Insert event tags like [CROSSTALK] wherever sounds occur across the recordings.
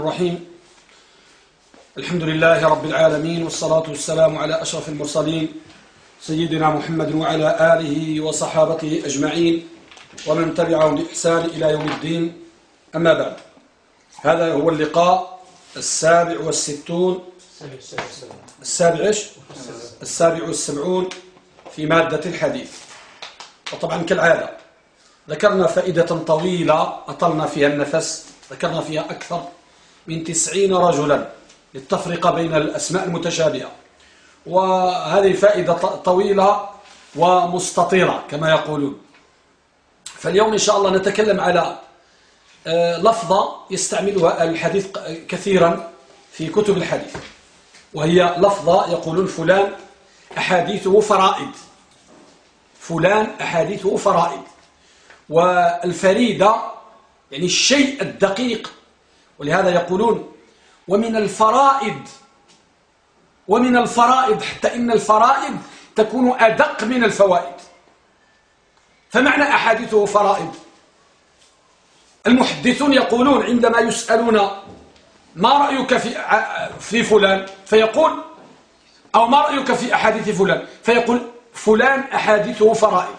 الرحيم. الحمد لله رب العالمين والصلاة والسلام على أشرف المرسلين سيدنا محمد وعلى آله وصحابته أجمعين ومن تبعهم بإحسان إلى يوم الدين. أما بعد هذا هو اللقاء السابع والستون. السابع؟ السابع والسبعون في مادة الحديث. وطبعا كالعادة ذكرنا فائدة طويلة أطلنا فيها النفس ذكرنا فيها أكثر من تسعين رجلا للتفرقة بين الأسماء المتشابهة. وهذه فائدة طويلة ومستطيرة كما يقولون. فاليوم إن شاء الله نتكلم على آه، لفظة يستعملها الحديث كثيرا في كتب الحديث. وهي لفظة يقولون فلان أحاديثه فرائد. فلان أحاديثه فرائد. والفريدة يعني الشيء الدقيق ولهذا يقولون ومن الفرائد ومن الفرائد حتى إن الفرائد تكون أدق من الفوائد. فمعنى أحاديثه فرائد المحدثون يقولون عندما يسألون ما رأيك في في فلان فيقول أو ما رأيك في أحاديث فلان فيقول فلان أحاديثه فرائد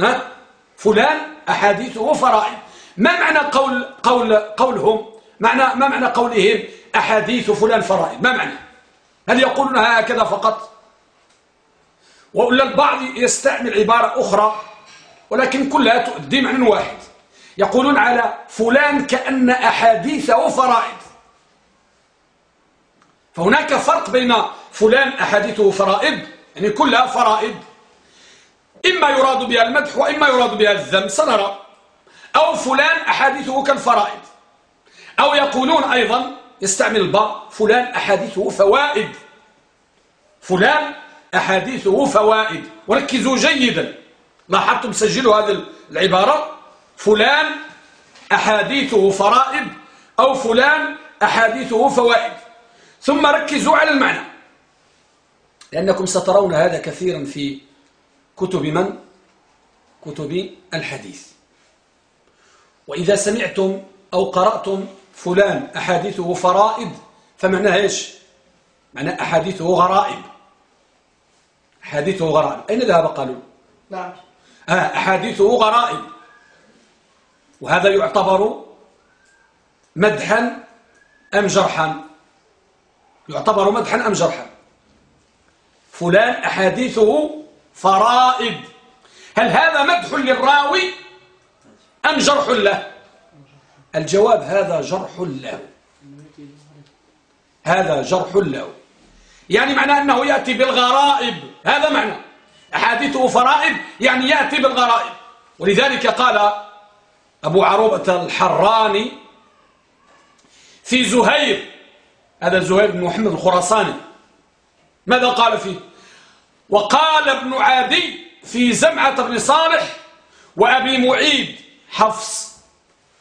ها؟ فلان أحاديثه فرائد ما معنى قول قول قولهم؟ معنى ما معنى قولهم؟ أحاديث فلان فرائد ما معنى؟ هل يقولون هكذا فقط؟ وإلا البعض يستعمل عبارة أخرى ولكن كلها تؤدي معنى واحد. يقولون على فلان كأن أحاديثه فرائد فهناك فرق بين فلان أحاديثه فرائد يعني كلها فرائد إما يراد بها المدح وإما يراد بها الذم سنرى. أو فلان أحاديثه كالفرائد أو يقولون أيضا يستعمل الباء فلان أحاديثه فوائد. فلان أحاديثه فوائد. وركزوا جيدا. لاحظتم سجلوا هذه العبارة؟ فلان أحاديثه فرائد أو فلان أحاديثه فوائد. ثم ركزوا على المعنى. لأنكم سترون هذا كثيرا في كتب من؟ كتب الحديث. وإذا سمعتم أو قرأتم فلان أحاديثه فرائد فمعناه إيش؟ معناه أحاديثه غرائب. أحاديثه غرائب. أين ذهب قالوا؟ نعم. آه أحاديثه غرائب. وهذا يعتبر مدحا أم جرحا؟ يعتبر مدحا أم جرحا؟ فلان أحاديثه فرائد هل هذا مدح للراوي؟ أم جرح له؟ الجواب هذا جرح له. هذا جرح له. يعني معنى أنه يأتي بالغرائب. هذا معنى. أحاديثه فرائب يعني يأتي بالغرائب. ولذلك قال أبو عروبة الحراني في زهير. هذا زهير بن محمد الخراساني. ماذا قال فيه؟ وقال ابن عادي في زمعة بن صالح وأبي معيد. حفص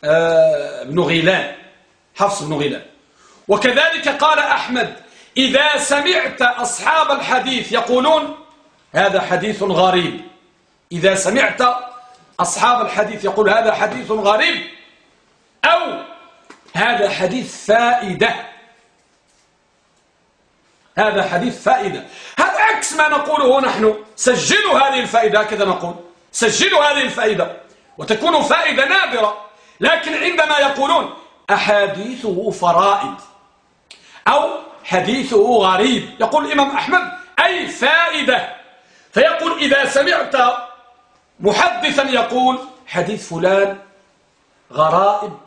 آه، بن غيلان. حفص بن غيلان. وكذلك قال أحمد إذا سمعت أصحاب الحديث يقولون هذا حديث غريب. إذا سمعت أصحاب الحديث يقول هذا حديث غريب. أو هذا حديث فائدة. هذا حديث فائدة. هذا عكس ما نقوله نحن. سجلوا هذه الفائدة هكذا نقول. سجلوا هذه الفائدة. وتكون فائدة نادرة. لكن عندما يقولون أحاديثه فرائد أو حديثه غريب يقول الإمام أحمد أي فائدة؟ فيقول إذا سمعت محدثا يقول حديث فلان غرائب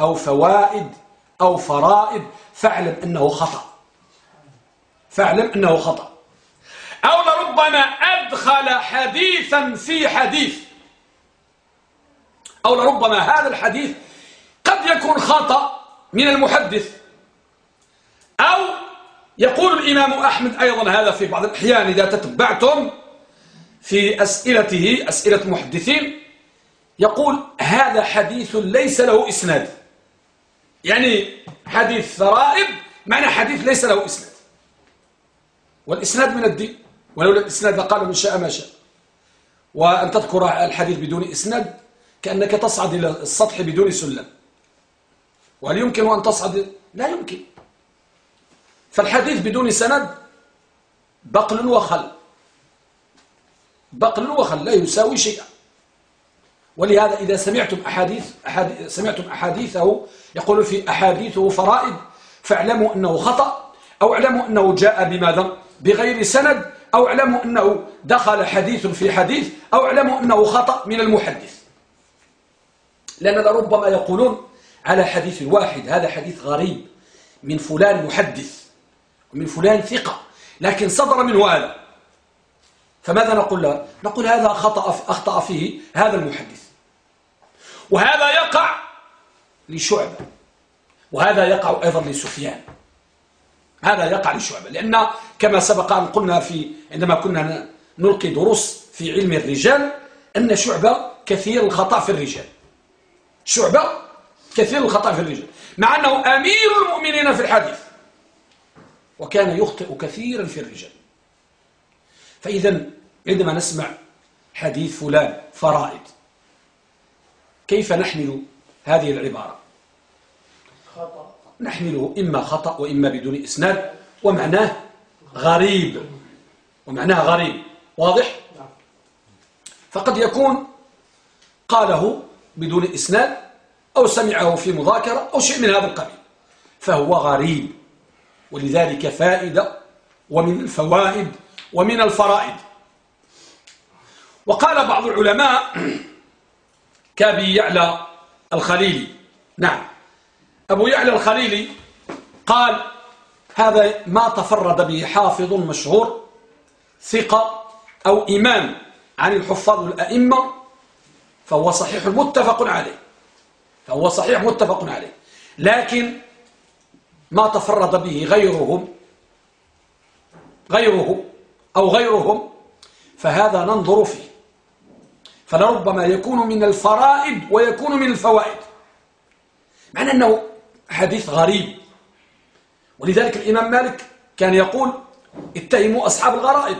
أو فوائد أو فرائد فاعلم أنه خطأ. فاعلم أنه خطأ. أو لربما أدخل حديثا في حديث أو لربما هذا الحديث قد يكون خطأ من المحدث. أو يقول الإمام أحمد أيضا هذا في بعض الأحيان إذا تتبعتم في أسئلته أسئلة المحدثين يقول هذا حديث ليس له إسناد. يعني حديث ثرائب معنى حديث ليس له إسناد. والإسناد من الدين ولولا الإسناد لقال من شاء ما شاء. وأن تذكر الحديث بدون إسناد كأنك تصعد إلى السطح بدون سلم. وهل يمكن أن تصعد؟ لا يمكن. فالحديث بدون سند بقل وخل. بقل وخل لا يساوي شيئا. ولهذا إذا سمعتم أحاديث, أحاديث سمعتم أحاديثه يقول في أحاديثه فرائد فاعلموا أنه خطأ أو اعلموا أنه جاء بماذا بغير سند أو اعلموا أنه دخل حديث في حديث أو اعلموا أنه خطأ من المحدث. لأن ربما يقولون على حديث واحد هذا حديث غريب من فلان محدث ومن فلان ثقة لكن صدر منه هذا فماذا نقول له؟ نقول هذا خطأ أخطأ فيه هذا المحدث. وهذا يقع لشعبة. وهذا يقع أيضا لسفيان. هذا يقع لشعبة. لأن كما سبق أن قلنا في عندما كنا نلقي دروس في علم الرجال أن شعبة كثير الخطأ في الرجال. شعبة كثير الخطأ في الرجال. مع أنه أمير المؤمنين في الحديث وكان يخطئ كثيرا في الرجال. فإذا عندما نسمع حديث فلان فرائد كيف نحمل هذه العبارة؟ خطأ. نحمله إما خطأ وإما بدون إسناد ومعناه غريب. ومعناه غريب. واضح؟ فقد يكون قاله بدون إسناد أو سمعه في مذاكرة أو شيء من هذا القبيل. فهو غريب ولذلك فائدة ومن الفوائد ومن الفرائد. وقال بعض العلماء [CLEARS THROAT] كابي يعلى الخليلي نعم. أبو يعلى الخليلي قال هذا ما تفرد به حافظ مشهور ثقة أو إمام عن الحفاظ الأئمة فهو صحيح متفق عليه. فهو صحيح متفق عليه. لكن ما تفرد به غيرهم غيره أو غيرهم فهذا ننظر فيه. فلربما يكون من الفرائد ويكون من الفوائد. معنى أنه حديث غريب. ولذلك الإمام مالك كان يقول اتهموا أصحاب الغرائب.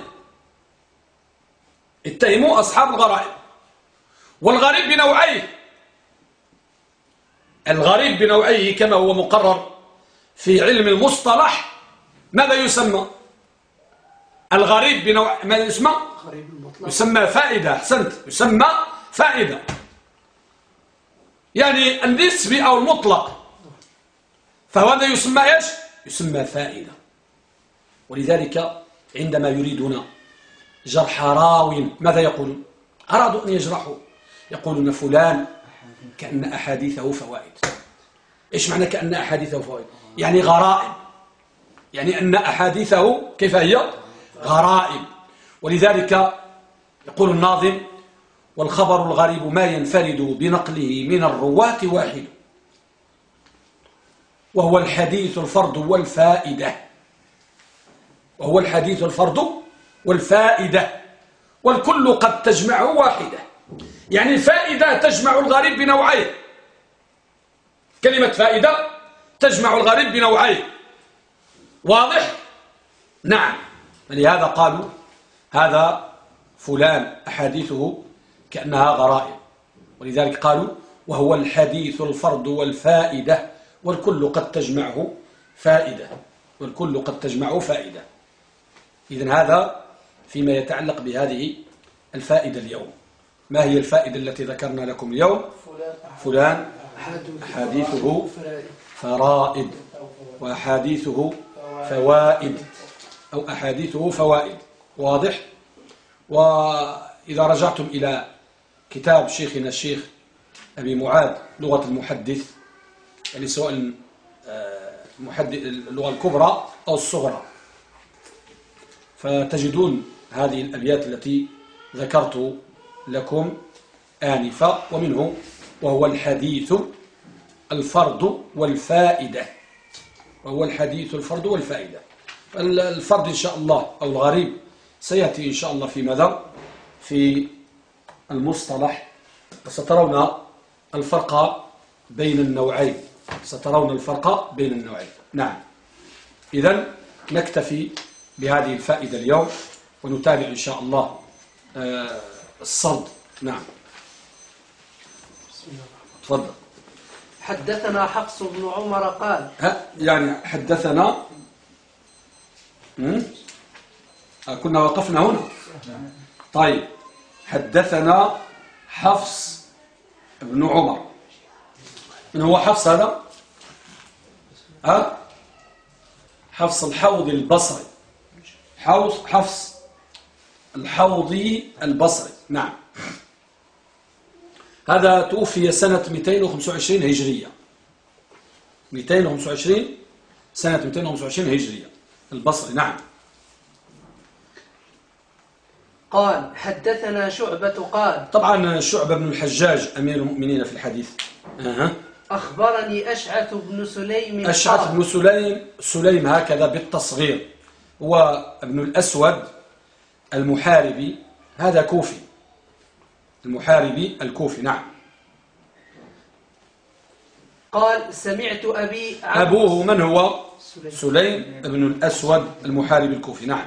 اتهموا أصحاب الغرائب. والغريب بنوعيه. الغريب بنوعيه كما هو مقرر في علم المصطلح. ماذا يسمى؟ الغريب بنوع ماذا يسمى؟ يسمى فائدة. أحسنت. يسمى فائدة. يعني النسبي أو المطلق. فهذا يسمى إيش؟ يسمى فائدة. ولذلك عندما يريدون جرح راو ماذا يقولون أرادوا أن يجرحوا. يقولون فلان كأن أحاديثه فوائد. إيش معنى كأن أحاديثه فوائد؟ يعني غرائب. يعني أن أحاديثه كيف هي؟ غرائب. ولذلك يقول الناظم والخبر الغريب ما ينفرد بنقله من الرواة واحد وهو الحديث الفرد والفائدة. وهو الحديث الفرد والفائدة والكل قد تجمعه واحدة. يعني الفائدة تجمع الغريب بنوعين. كلمة فائدة تجمع الغريب بنوعين. واضح؟ نعم. لهذا قالوا هذا فلان أحاديثه كأنها غرائب. ولذلك قالوا وهو الحديث الفرد والفائدة والكل قد تجمعه فائدة. والكل قد تجمعه فائدة. إذن هذا فيما يتعلق بهذه الفائدة اليوم. ما هي الفائدة التي ذكرنا لكم اليوم؟ فلان أحاديثه. فرائد. وأحاديثه فوائد. أو أحاديثه فوائد. واضح؟ وإذا رجعتم إلى كتاب شيخنا الشيخ أبي معاذ لغة المحدث يعني سواء آه، المحدث اللغة الكبرى أو الصغرى. فتجدون هذه الأبيات التي ذكرت لكم آنفة ومنه وهو الحديث الفرد والفائدة. وهو الحديث الفرد والفائدة. الفرد إن شاء الله أو الغريب سيأتي إن شاء الله في ماذا؟ في المصطلح. سترون الفرق بين النوعين. سترون الفرق بين النوعين. نعم. إذا نكتفي بهذه الفائدة اليوم ونتابع إن شاء الله آه، الصد. نعم. تفضل. حدثنا حفص بن عمر قال ها يعني حدثنا آه، كنا وقفنا هنا. طيب. حدثنا حفص بن عمر. من هو حفص هذا؟ ها؟ حفص الحوضي البصري. حفص حفص الحوضي البصري. نعم. هذا توفي سنة 225 هجرية. 225 سنة 225 هجرية. البصري نعم. قال حدثنا شعبة قال طبعا شعبة بن الحجاج أمير المؤمنين في الحديث. أه. أخبرني أشعث بن سليم أشعث بن سليم سليم هكذا بالتصغير. هو ابن الأسود المحاربي. هذا كوفي. المحاربي الكوفي نعم. قال سمعت أبي أبوه من هو؟ سليم. بن الأسود المحاربي الكوفي نعم.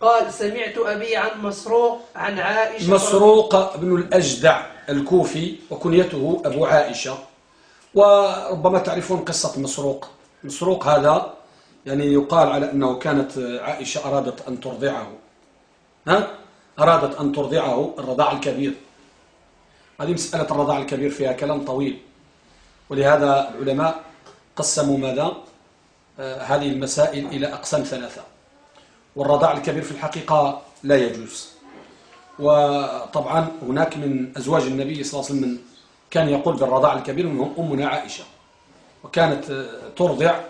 قال سمعت أبي عن مسروق عن عائشة مسروق بن الأجدع الكوفي وكنيته أبو عائشة. وربما تعرفون قصة مسروق. مسروق هذا يعني يقال على أنه كانت عائشة أرادت أن ترضعه. ها؟ أرادت أن ترضعه الرضاع الكبير. هذه مسألة الرضاع الكبير فيها كلام طويل. ولهذا العلماء قسموا ماذا؟ آه هذه المسائل إلى أقسام ثلاثة. والرضاع الكبير في الحقيقة لا يجوز. وطبعا هناك من أزواج النبي صلى الله عليه وسلم كان يقول بالرضاع الكبير منهم أمنا عائشة. وكانت آه، ترضع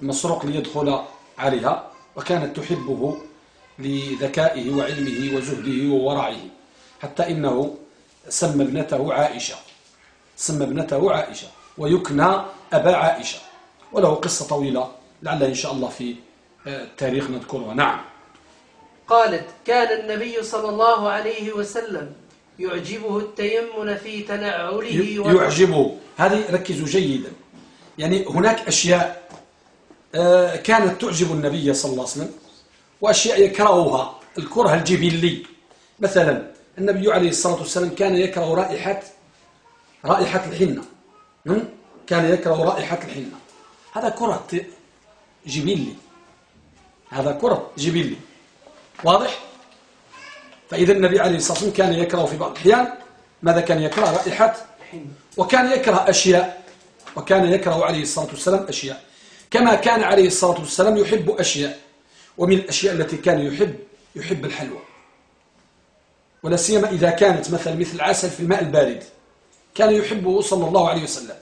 مسروق ليدخل عليها وكانت تحبه لذكائه وعلمه وزهده وورعه حتى إنه سمى ابنته عائشة. سمى ابنته عائشة ويكنى أبا عائشة. وله قصة طويلة لعل إن شاء الله في آه، التاريخ نذكرها. نعم. قالت كان النبي صلى الله عليه وسلم يعجبه التيمن في تنعله يعجبه. هذه ركزوا جيدا. يعني هناك أشياء آه، كانت تعجب النبي صلى الله عليه وسلم. وأشياء يكرهها. الكره الجبلي. مثلا النبي عليه الصلاة والسلام كان يكره رائحة رائحة الحنة. كان يكره رائحة الحنة. هذا كره جبلي. هذا كره جبلي. واضح؟ فإذا النبي عليه الصلاة والسلام كان يكره في بعض الأحيان. ماذا كان يكره؟ رائحة وكان يكره أشياء. وكان يكره عليه الصلاة والسلام أشياء. كما كان عليه الصلاة والسلام يحب أشياء. ومن الأشياء التي كان يحب يحب الحلوى. ولا سيما إذا كانت مثلا مثل العسل في الماء البارد. كان يحبه صلى الله عليه وسلم.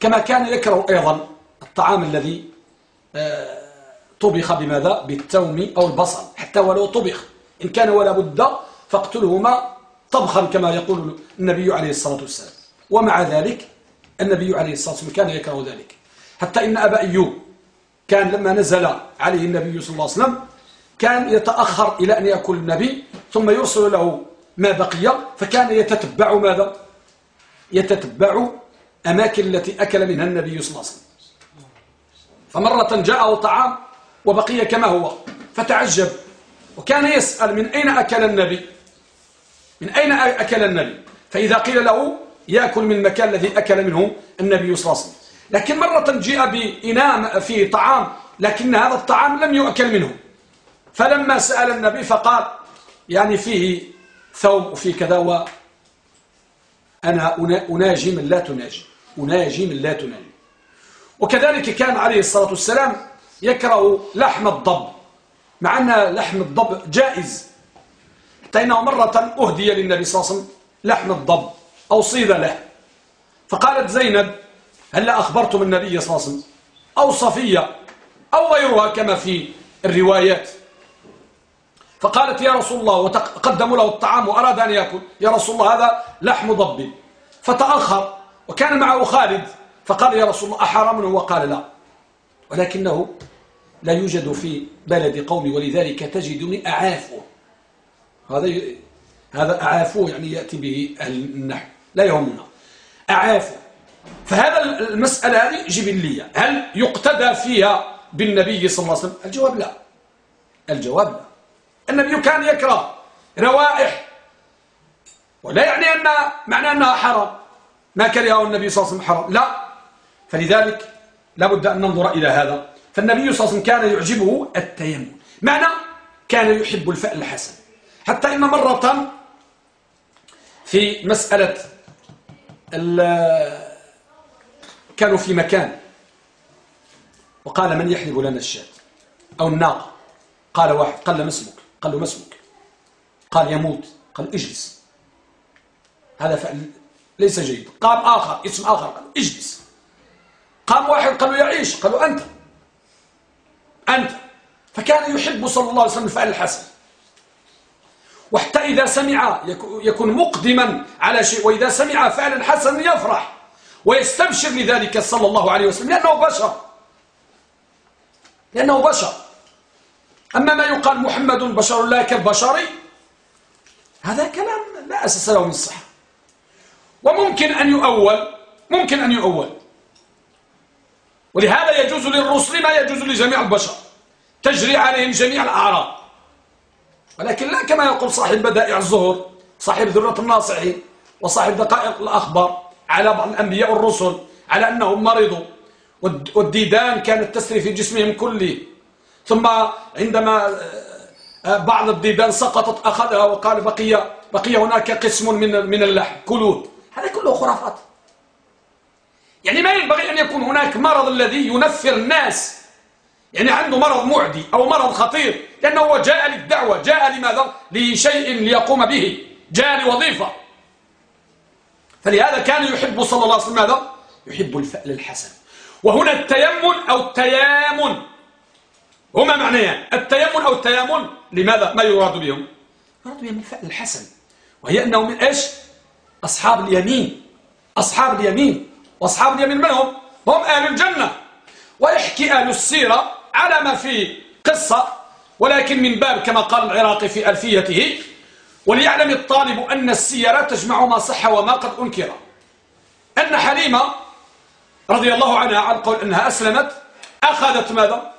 كما كان يكره أيضا الطعام الذي آه، طبخ بماذا؟ بالتوم أو البصل. حتى ولو طبخ. إن كان ولا بد فاقتلهما طبخا كما يقول النبي عليه الصلاة والسلام. ومع ذلك النبي عليه الصلاة والسلام كان يكره ذلك. حتى إن أبا أيوب كان لما نزل عليه النبي صلى الله عليه وسلم كان يتأخر إلى أن يأكل النبي ثم يرسل له ما بقي فكان يتتبع ماذا؟ يتتبع أماكن التي أكل منها النبي صلى الله عليه وسلم. فمرة جاءه طعام وبقي كما هو فتعجب وكان يسأل من أين أكل النبي؟ من أين أكل النبي؟ فإذا قيل له يأكل من المكان الذي أكل منه النبي صلى الله عليه وسلم. لكن مرة جاء بإناء فيه طعام لكن هذا الطعام لم يؤكل منه. فلما سأل النبي فقال يعني فيه ثوب وفيه كذا و أنا أناجي من لا تناجي أناجي من لا تناجي. وكذلك كان عليه الصلاة والسلام يكره لحم الضب مع أن لحم الضب جائز. حتى إنه مرة أهدي للنبي صلى الله عليه وسلم لحم الضب أو صيد له. فقالت زينب هل أخبرتم النبي صلى الله عليه وسلم؟ أو صفية أو غيرها كما في الروايات. فقالت يا رسول الله وتقدموا له الطعام وأراد أن يأكل. يا رسول الله هذا لحم ضب. فتأخر وكان معه خالد. فقال يا رسول الله أحرام وقال لا. ولكنه لا يوجد في بلد قومي ولذلك تجدني أعافه. هذا هذا أعافه يعني يأتي به النحو. لا يهمنا. أعافه. فهذا المسألة هذه جبلية. هل يقتدى فيها بالنبي صلى الله عليه وسلم؟ الجواب لا. الجواب لا. النبي كان يكره روائح ولا يعني أن معنى أنها حرام. ما كرهه النبي صلى الله عليه وسلم حرام. لا. فلذلك لابد أن ننظر إلى هذا. فالنبي صلى الله عليه وسلم كان يعجبه التيمم. معنى كان يحب الفأل الحسن. حتى إن مرة في مسألة كانوا في مكان. وقال من يحلب لنا الشاة؟ أو الناقة؟ قال واحد قال ما اسمك قال له ما اسمك. قال يموت قال اجلس. هذا فعل ليس جيد. قام آخر اسم آخر قال اجلس. قام واحد قال له يعيش قال له أنت. أنت. فكان يحب صلى الله عليه وسلم الفعل الحسن. وحتى إذا سمع يكون مقدما على شيء وإذا سمع فعلا حسنا يفرح. ويستبشر لذلك صلى الله عليه وسلم لأنه بشر. لأنه بشر. أما ما يقال محمد بشر لا كالبشر هذا كلام لا أساس له من الصحة وممكن أن يؤول ممكن أن يؤول. ولهذا يجوز للرسل ما يجوز لجميع البشر. تجري عليهم جميع الأعراض. ولكن لا كما يقول صاحب بدائع الزهور صاحب ذرة الناصحين وصاحب دقائق الأخبار. على بعض الأنبياء والرسل على أنهم مرضوا. والديدان كانت تسري في جسمهم كله. ثم عندما آه، آه، بعض الديدان سقطت أخذها وقال بقي بقي هناك قسم من من اللحم كلوه هذا كله خرافات. يعني ما ينبغي أن يكون هناك مرض الذي ينفر الناس. يعني عنده مرض معدي أو مرض خطير لأنه هو جاء للدعوة جاء لماذا؟ لشيء ليقوم به جاء لوظيفة. فلهذا كان يحب صلى الله عليه وسلم ماذا؟ يحب الفأل الحسن. وهنا التيمن أو التيامن. هما معنيان. التيمن أو التيامن لماذا؟ ما يراد بهم؟ يراد بهم الفأل الحسن. وهي أنه من إيش؟ أصحاب اليمين. أصحاب اليمين. وأصحاب اليمين من هم؟ هم أهل الجنة. ويحكي أهل السيرة على ما في قصة. ولكن من باب كما قال العراقي في ألفيته وليعلم الطالب أن السيرة تجمع ما صح وما قد أنكر أن حليمة رضي الله عنها عن قول أنها أسلمت أخذت ماذا؟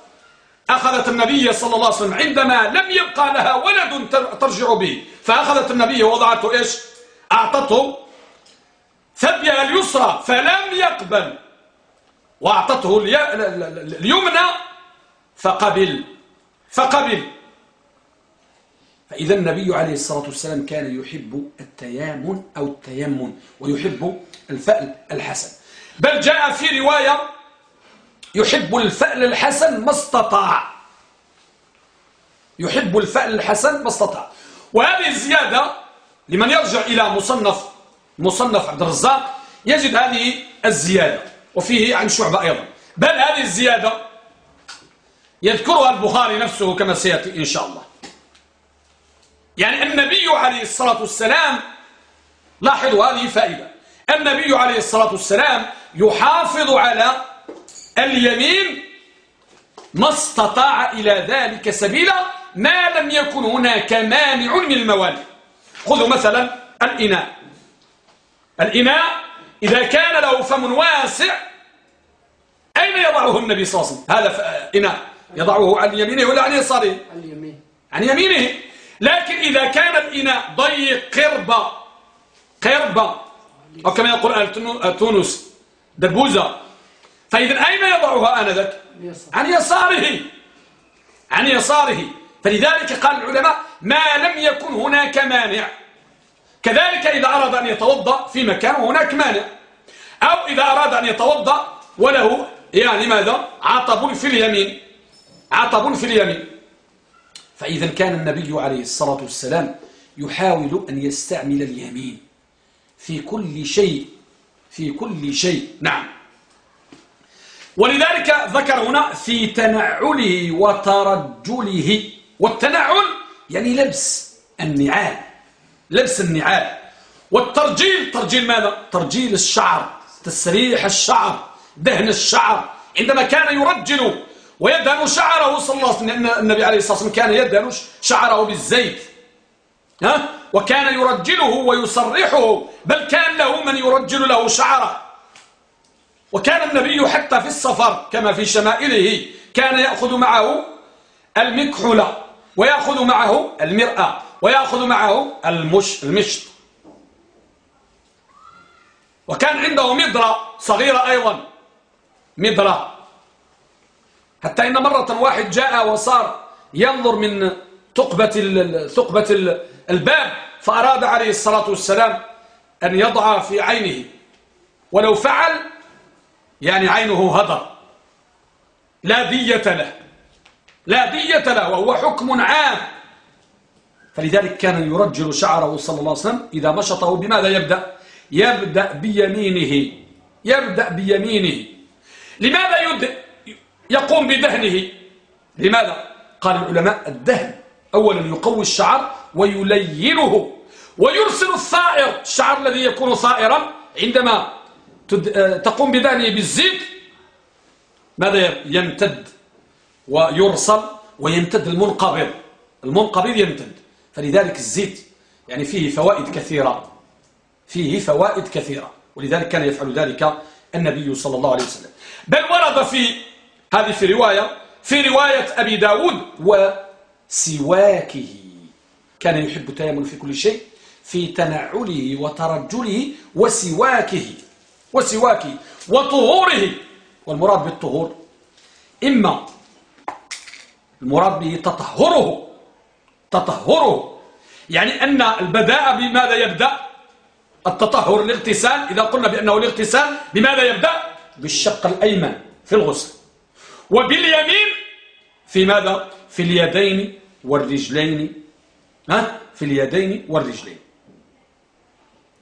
أخذت النبي صلى الله عليه وسلم عندما لم يبقى لها ولد ترجع به فأخذت النبي ووضعته إيش؟ أعطته ثبيها اليسرى فلم يقبل وأعطته اليمنى فقبل فقبل فإذا النبي عليه الصلاة والسلام كان يحب التيامن أو التيمن ويحب الفأل الحسن. بل جاء في رواية يحب الفأل الحسن ما استطاع. يحب الفأل الحسن ما استطاع. وهذه الزيادة لمن يرجع إلى مصنف مصنف عبد الرزاق يجد هذه الزيادة وفيه عن شعبة أيضا. بل هذه الزيادة يذكرها البخاري نفسه كما سيأتي إن شاء الله. يعني النبي عليه الصلاة والسلام لاحظوا هذه فائدة. النبي عليه الصلاة والسلام يحافظ على اليمين ما استطاع إلى ذلك سبيلا ما لم يكن هناك مانع من الموالي خذوا مثلا الإناء. الإناء إذا كان له فم واسع أين يضعه النبي صلى الله عليه وسلم؟ هذا إناء. يضعه عن يمينه ولا عن يساره عن يمينه عن يمينه. لكن إذا كان الإناء ضيق قربة قربة. أو كما يقول أهل تونس دبوزة. فإذا أين يضعها آنذاك؟ عن يساره. عن يساره. فلذلك قال العلماء ما لم يكن هناك مانع. كذلك إذا أراد أن يتوضأ في مكان هناك مانع. أو إذا أراد أن يتوضأ وله يعني ماذا؟ عطب في اليمين. عطب في اليمين. فإذا كان النبي عليه الصلاة والسلام يحاول أن يستعمل اليمين في كل شيء في كل شيء. نعم. ولذلك ذكر هنا في تنعله وترجله. والتنعل يعني لبس النعال لبس النعال. والترجيل ترجيل ماذا؟ ترجيل الشعر تسريح الشعر دهن الشعر. عندما كان يرجل ويدهن شعره صلى الله عليه وسلم النبي عليه الصلاة والسلام كان يدهن شعره بالزيت. ها؟ وكان يرجله ويصرحه بل كان له من يرجل له شعره. وكان النبي حتى في السفر كما في شمائله كان يأخذ معه المكحلة ويأخذ معه المرأة ويأخذ معه المش المشط. وكان عنده مضرة صغيرة أيضا. مضرة. حتى إن مرة واحد جاء وصار ينظر من ثقبة ثقبة الباب فأراد عليه الصلاة والسلام أن يضع في عينه. ولو فعل يعني عينه هدر. لا دية له. لا دية له وهو حكم عام. فلذلك كان يرجل شعره صلى الله عليه وسلم إذا مشطه بماذا يبدأ؟ يبدأ بيمينه. يبدأ بيمينه. لماذا يد يقوم بدهنه. لماذا؟ قال العلماء الدهن أولا يقوي الشعر ويلينه ويرسل الثائر الشعر الذي يكون ثائرا عندما آه، تقوم بدهنه بالزيت ماذا يمتد ويرسل ويمتد المنقبض. المنقبض يمتد. فلذلك الزيت يعني فيه فوائد كثيرة. فيه فوائد كثيرة. ولذلك كان يفعل ذلك النبي صلى الله عليه وسلم. بل ورد في هذه في رواية في رواية أبي داود وسواكه. كان يحب التيمم في كل شيء في تنعله وترجله وسواكه وسواكه وطهوره. والمراد بالطهور إما المراد به تطهره تطهره. يعني أن البداء بماذا يبدأ؟ التطهر الاغتسال إذا قلنا بأنه الاغتسال بماذا يبدأ؟ بالشق الأيمن في الغسل. وباليمين في ماذا؟ في اليدين والرجلين. ها؟ في اليدين والرجلين.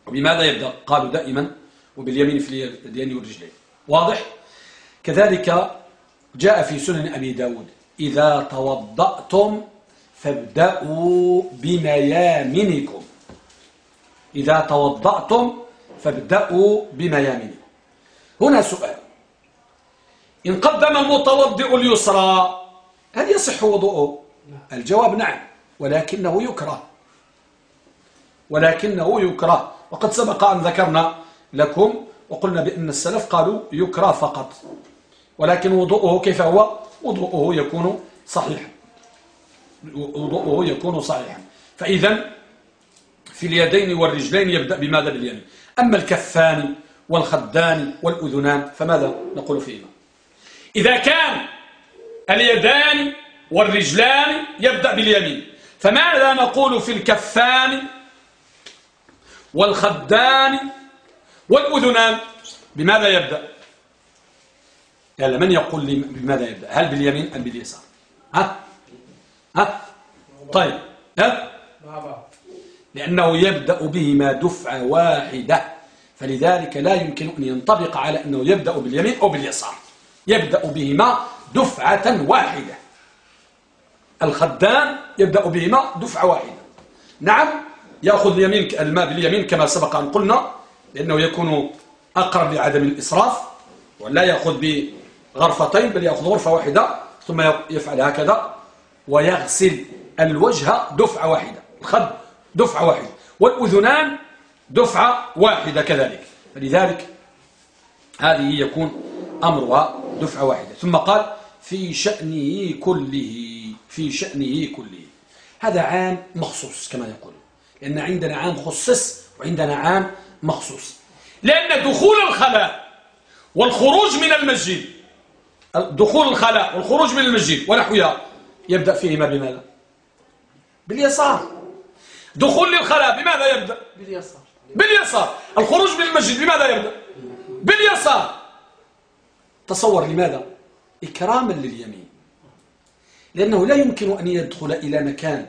وبماذا يبدأ؟ قالوا دائما وباليمين في اليدين والرجلين. واضح؟ كذلك جاء في سنن أبي داود إذا توضأتم فابدأوا بميامنكم. إذا توضأتم فابدأوا بميامنكم. هنا سؤال. إن قدم المتوضئ اليسرى هل يصح وضوءه؟ الجواب نعم ولكنه يكره. ولكنه يكره. وقد سبق أن ذكرنا لكم وقلنا بأن السلف قالوا يكره فقط. ولكن وضوءه كيف هو؟ وضوءه يكون صحيحا وضوءه يكون صحيحا فإذا في اليدين والرجلين يبدأ بماذا باليمين؟ أما الكفان والخدان والأذنان فماذا نقول فيهما؟ إذا كان اليدان والرجلان يبدأ باليمين فماذا نقول في الكفان والخدان والأذنان؟ بماذا يبدأ؟ يلا من يقول لي بماذا يبدأ؟ هل باليمين أم باليسار؟ ها؟ ها؟ طيب ها؟ لأنه يبدأ بهما دفعة واحدة فلذلك لا يمكن أن ينطبق على أنه يبدأ باليمين أو باليسار. يبدأ بهما دفعة واحدة. الخدان يبدأ بهما دفعة واحدة. نعم يأخذ اليمين الماء باليمين كما سبق أن قلنا لأنه يكون أقرب لعدم الإسراف ولا يأخذ بغرفتين بل يأخذ غرفة واحدة ثم يفعل هكذا ويغسل الوجه دفعة واحدة. الخد دفعة واحدة والأذنان دفعة واحدة كذلك. فلذلك هذه يكون أمرها دفعة واحدة. ثم قال في شأنه كله في شأنه كله. هذا عام مخصوص كما يقول. لأن عندنا عام خصص وعندنا عام مخصوص. لأن دخول الخلاء والخروج من المسجد دخول الخلاء والخروج من المسجد ونحوها يبدأ فيهما بماذا؟ باليسار. دخول للخلاء بماذا يبدأ؟ باليسار. باليسار. الخروج من المسجد بماذا يبدأ؟ باليسار. تصور لماذا؟ إكراما لليمين. لأنه لا يمكن أن يدخل إلى مكان.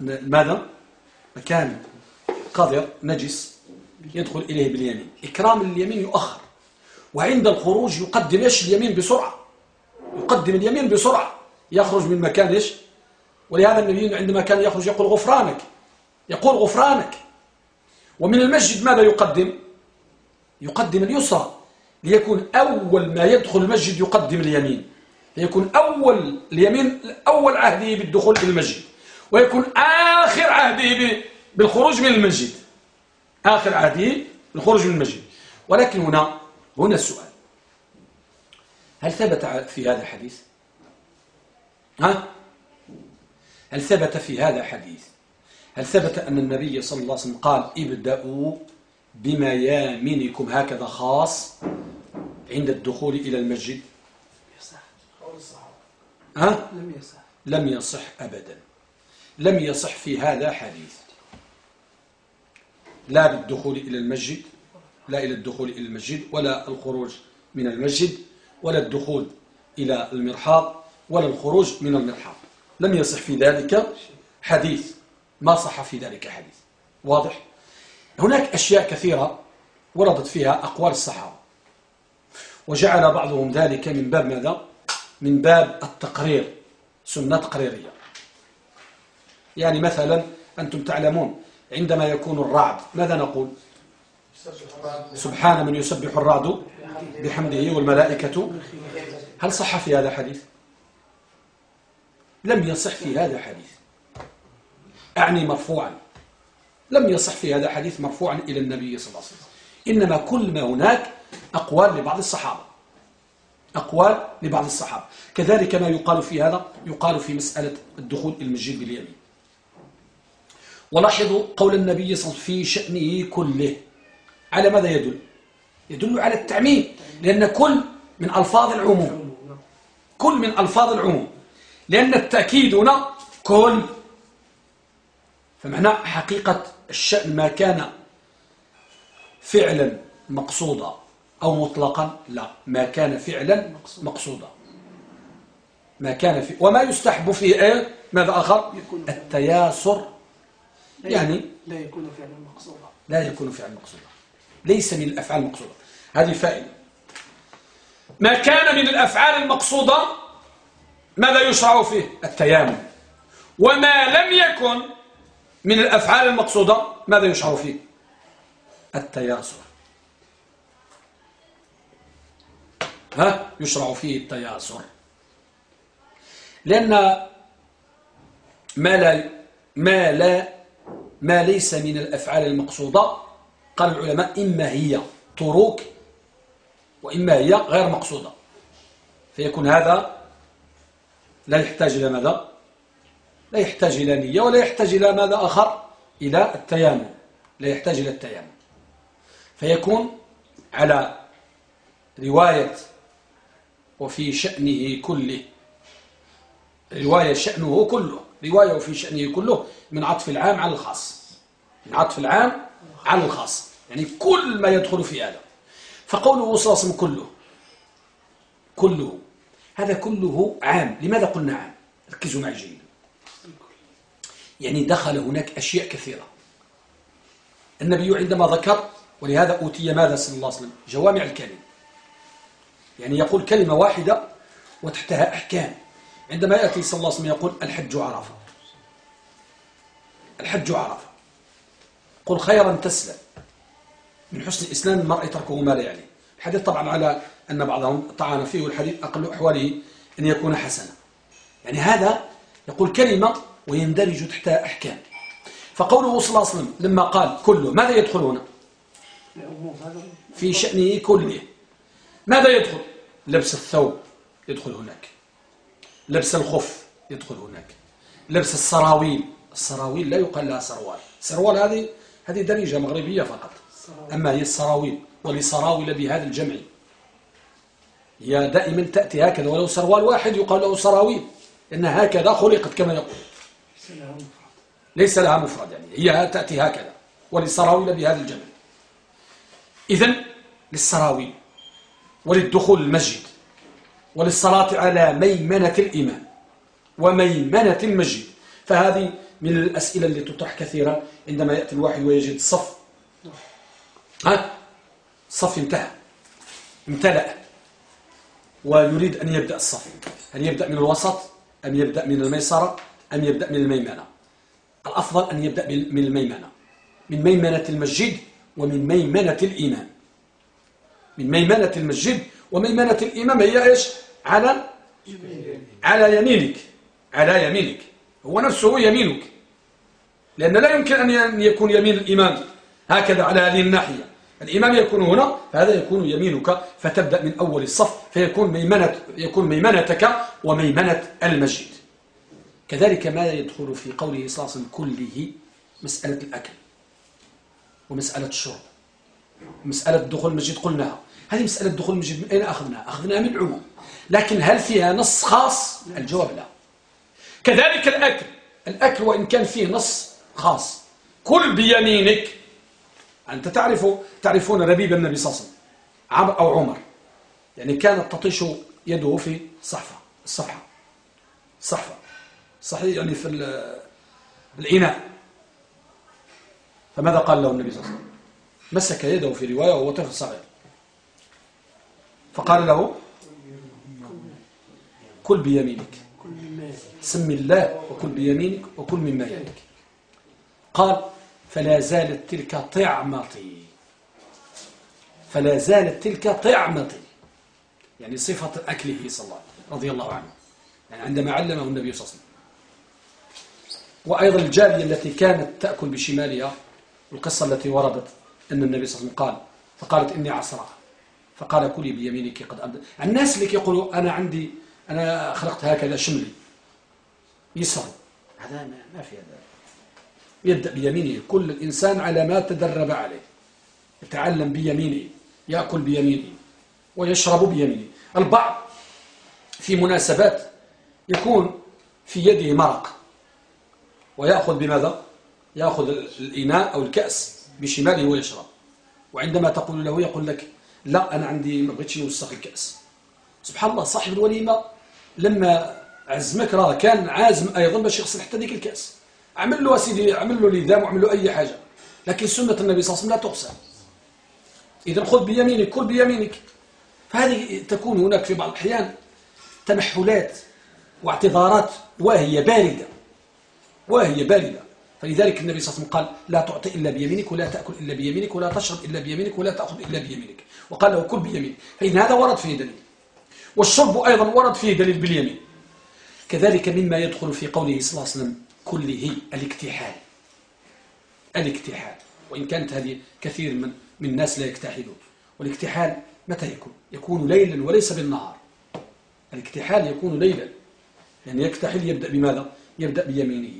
ماذا؟ مكان قذر نجس يدخل إليه باليمين. إكرام اليمين يؤخر. وعند الخروج يقدم إيش؟ اليمين بسرعة. يقدم اليمين بسرعة. يخرج من مكان إيش؟ ولهذا النبي عندما كان يخرج يقول غفرانك. يقول غفرانك. ومن المسجد ماذا يقدم؟ يقدم اليسرى. ليكون أول ما يدخل المسجد يقدم اليمين. ليكون أول اليمين أول عهده بالدخول إلى المسجد. ويكون آخر عهده بالخروج من المسجد. آخر عهده بالخروج من المسجد. ولكن هنا هنا السؤال. هل ثبت في هذا الحديث؟ ها؟ هل ثبت في هذا الحديث؟ هل ثبت أن النبي صلى الله عليه وسلم قال ابدأوا بميامنكم هكذا خاص؟ عند الدخول إلى المسجد؟ يصح. ها؟ لم يصح. لم يصح أبدا. لم يصح في هذا حديث. لا بالدخول إلى المسجد لا إلى الدخول إلى المسجد ولا الخروج من المسجد ولا الدخول إلى المرحاض ولا الخروج من المرحاض. لم يصح في ذلك حديث. ما صح في ذلك حديث. واضح؟ هناك أشياء كثيرة وردت فيها أقوال الصحابة. وجعل بعضهم ذلك من باب ماذا؟ من باب التقرير سنة تقريرية. يعني مثلا أنتم تعلمون عندما يكون الرعد ماذا نقول؟ سبحان من يسبح الرعد بحمده والملائكة. هل صح في هذا الحديث؟ لم يصح في هذا الحديث. أعني مرفوعا. لم يصح في هذا الحديث مرفوعا إلى النبي صلى الله عليه وسلم. إنما كل ما هناك أقوال لبعض الصحابة. أقوال لبعض الصحابة. كذلك ما يقال في هذا يقال في مسألة الدخول المسجد باليمين. ولاحظوا قول النبي صلى الله عليه وسلم في شأنه كله. على ماذا يدل؟ يدل على التعميم. لأن كل من ألفاظ العموم. كل من ألفاظ العموم. لأن التأكيد هنا كل. فمعنى حقيقة الشأن ما كان فعلا مقصودا. أو مطلقا لا. ما كان فعلا مقصودا. ما كان في وما يستحب فيه إيه؟ ماذا آخر؟ التياسر. يعني لا يكون فعلا مقصودا. لا يكون فعلا مقصودا. ليس من الأفعال المقصودة. هذه فائدة ما كان من الأفعال المقصودة ماذا يشرع فيه؟ التيامن. وما لم يكن من الأفعال المقصودة ماذا يشرع فيه؟ التياسر. ها؟ يشرع فيه التياسر. لأن ما لا ما لا ما ليس من الأفعال المقصودة قال العلماء إما هي طرق وإما هي غير مقصودة. فيكون هذا لا يحتاج إلى ماذا؟ لا يحتاج إلى نية ولا يحتاج إلى ماذا آخر؟ إلى التيامن. لا يحتاج إلى التيامن. فيكون على رواية وفي شأنه كله. رواية شأنه كله. رواية وفي شأنه كله من عطف العام على الخاص. من عطف العام على الخاص. يعني كل ما يدخل في هذا. فقوله صلى الله عليه وسلم كله. كله. هذا كله عام. لماذا قلنا عام؟ ركزوا معي جيدا. يعني دخل هناك أشياء كثيرة. النبي عندما ذكر ولهذا أوتي ماذا صلى الله عليه وسلم؟ جوامع الكلم يعني يقول كلمة واحدة وتحتها أحكام. عندما يأتي صلى الله عليه وسلم يقول الحج عرفة. الحج عرفة. قل خيرا تسلم. من حسن الإسلام المرء تركه ما لا يعني الحديث طبعا على أن بعضهم طعن فيه والحديث أقل أحواله أن يكون حسنا. يعني هذا يقول كلمة ويندرج تحتها أحكام. فقوله صلى الله عليه وسلم لما قال كله ماذا يدخل هنا في شأنه كله. ماذا يدخل؟ لبس الثوب يدخل هناك. لبس الخف يدخل هناك. لبس السراويل. السراويل لا يقال لها سروال. سروال هذه هذه درجة مغربية فقط. أما هي السراويل ولسراويل بهذا الجمع. هي دائما تأتي هكذا ولو سروال واحد يقال له سراويل. إن هكذا خلقت كما يقول. ليس لها مفرد يعني. هي تأتي هكذا ولسراويل بهذا الجمع. إذن للسراويل. وللدخول المسجد وللصلاة على ميمنة الإمام وميمنة المسجد. فهذه من الأسئلة التي تطرح كثيرا عندما يأتي الواحد ويجد الصف ها؟ الصف انتهى. امتلأ. ويريد أن يبدأ الصف. هل يبدأ من الوسط أم يبدأ من الميسرة أم يبدأ من الميمنة. الأفضل أن يبدأ من الميمنة. من ميمنة المسجد ومن ميمنة الإمام. من ميمنة المسجد وميمنة الإمام هي إيش؟ على على يمينك على يمينك. هو نفسه يمينك. لأن لا يمكن أن يكون يمين الإمام هكذا على هذه الناحية. الإمام يكون هنا فهذا يكون يمينك. فتبدأ من أول الصف فيكون ميمنة يكون ميمنتك وميمنة المسجد. كذلك ما يدخل في قوله صلى الله عليه وسلم كله مسألة الأكل ومسألة الشرب مسألة دخول المسجد قلناها. هذه مسألة دخول المسجد من أين أخذناها؟ أخذناها من العموم. لكن هل فيها نص خاص؟ الجواب لا. كذلك الأكل. الأكل وإن كان فيه نص خاص. كل بيمينك. أنت تعرف تعرفون ربيب النبي صلى الله عليه وسلم أو عمر. يعني كانت تطيش يده في الصفحة. الصحفة صحيح يعني في الإناء. فماذا قال له النبي صلى الله عليه وسلم؟ مسك يده في رواية وهو طفل صغير. فقال له كل بيمينك. سم الله وكل بيمينك وكل مما يليك قال فلا زالت تلك طعمتي. فلا زالت تلك طعمتي. يعني صفة أكله صلى الله رضي الله عنه. يعني عندما علمه النبي صلى الله عليه وسلم. وأيضا الجارية التي كانت تأكل بشمالها القصة التي وردت أن النبي صلى الله عليه وسلم قال فقالت إني عصرة فقال كلي بيمينك قد أبدأ الناس اللي يقولوا أنا عندي أنا خلقت هكذا شملي. يسر هذا ما في هذا. يبدأ بيمينه. كل الإنسان على ما تدرب عليه. يتعلم بيمينه يأكل بيمينه ويشرب بيمينه. البعض في مناسبات يكون في يده مرق. ويأخذ بماذا؟ يأخذ الإناء أو الكأس بشماله ويشرب. وعندما تقول له يقول لك لا أنا عندي ما بغيتش نوسخ الكأس سبحان الله صاحب الوليمة لما عزمك راه كان عازم أيضا باش يغسل حتى ديك الكأس. عمل له سيدي عمل له لذام وعمل له أي حاجة. لكن سنة النبي صلى الله عليه وسلم لا تغسل إذا خذ بيمينك كل بيمينك. فهذه تكون هناك في بعض الأحيان تنحلات واعتذارات واهية باردة. واهية باردة. فلذلك النبي صلى الله عليه وسلم قال لا تعطي إلا بيمينك ولا تأكل إلا بيمينك ولا تشرب إلا بيمينك ولا تأخذ إلا بيمينك. وقال له كل بيمينك. فإن هذا ورد فيه دليل. والشرب أيضا ورد فيه دليل باليمين. كذلك مما يدخل في قوله صلى الله عليه وسلم كله الاكتحال. الاكتحال. وإن كانت هذه كثير من من الناس لا يكتحلون والاكتحال متى يكون؟ يكون ليلا وليس بالنهار. الاكتحال يكون ليلا. يعني يكتحل يبدأ بماذا؟ يبدأ بيمينه.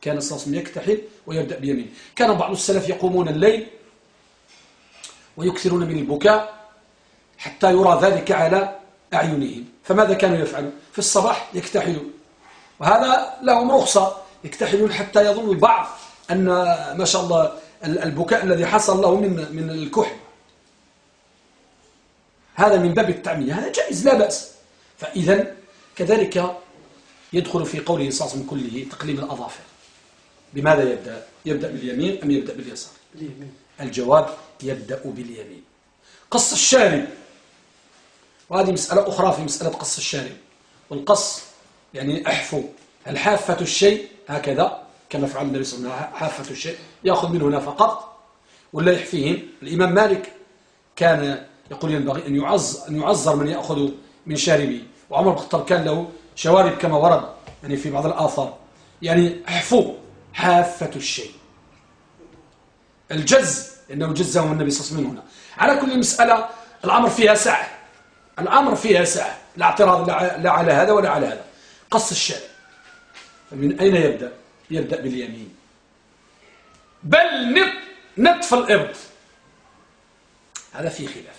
كان صلى الله عليه وسلم يكتحل ويبدأ بيمينه. كان بعض السلف يقومون الليل ويكثرون من البكاء حتى يرى ذلك على أعينهم. فماذا كانوا يفعلون؟ في الصباح يكتحلون. وهذا لهم رخصة. يكتحلون حتى يظن البعض أن ما شاء الله البكاء الذي حصل له من من الكحل. هذا من باب التعمية. هذا جائز لا بأس. فإذا كذلك يدخل في قوله صلى الله عليه وسلم كله تقليم الأظافر. بماذا يبدأ؟ يبدأ باليمين أم يبدأ باليسار؟ الجواب يبدأ باليمين. قص الشارب. وهذه مسألة أخرى في مسألة قص الشارب. والقص يعني أحفو الحافة الشيء هكذا؟ كما فعل النبي صلى الله عليه وسلم. حافة الشيء يأخذ منه هنا فقط ولا يحفيهم. الإمام مالك كان يقول ينبغي أن يعز أن يعذر من يأخذ من شاربه. وعمر بن الخطاب كان له شوارب كما ورد يعني في بعض الآثار. يعني حفو حافة الشيء. الجز لأنه جزه النبي صلى الله عليه وسلم هنا. على كل مسألة الأمر فيها سعة. الأمر فيها سعة. لا اعتراض لا على هذا ولا على هذا. قص الشارب من أين يبدأ؟ يبدأ باليمين. بل نطف الإبط. هذا فيه خلاف.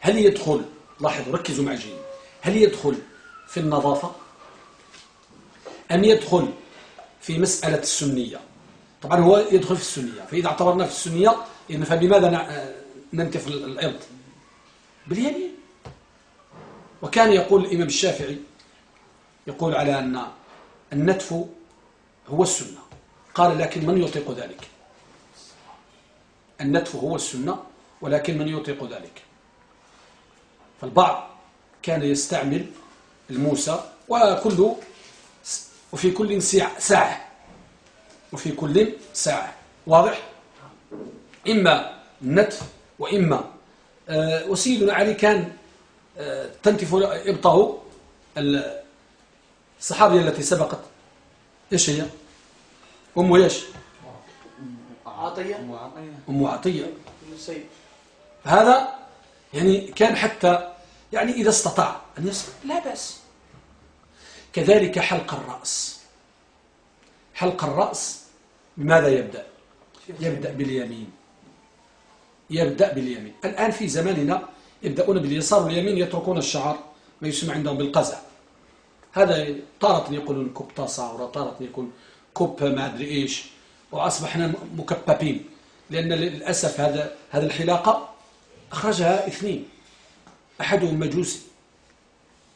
هل يدخل لاحظوا ركزوا مع جيد. هل يدخل في النظافة؟ أم يدخل في مسألة السنية؟ طبعا هو يدخل في السنية. فإذا اعتبرنا في السنية فبماذا ننتف الإبط باليمين. وكان يقول الإمام الشافعي يقول على أن النتف هو السنة. قال لكن من يطيق ذلك؟ النتف هو السنة ولكن من يطيق ذلك؟ فالبعض كان يستعمل الموسى وكل وفي كل ساعة. وفي كل ساعة. واضح؟ إما النتف وإما آه وسيدنا علي كان آه تنتف إبطه الصحابية التي سبقت. إيش هي؟ أم إيش؟ عطية. أم عطية. هذا يعني كان حتى يعني إذا استطاع أن يصل لا بأس. كذلك حلق الرأس. حلق الرأس بماذا يبدأ؟ يبدأ باليمين. يبدأ باليمين. الآن في زماننا يبدأون باليسار واليمين يتركون الشعر ما يسمى عندهم بالقزع. هذا تارة يقولون كوب تصاور تارة يقول كوب ما أدري إيش. وأصبحنا مكببين. لأن للأسف هذا هذا الحلاقة أخرجها اثنين. أحدهم مجوسي.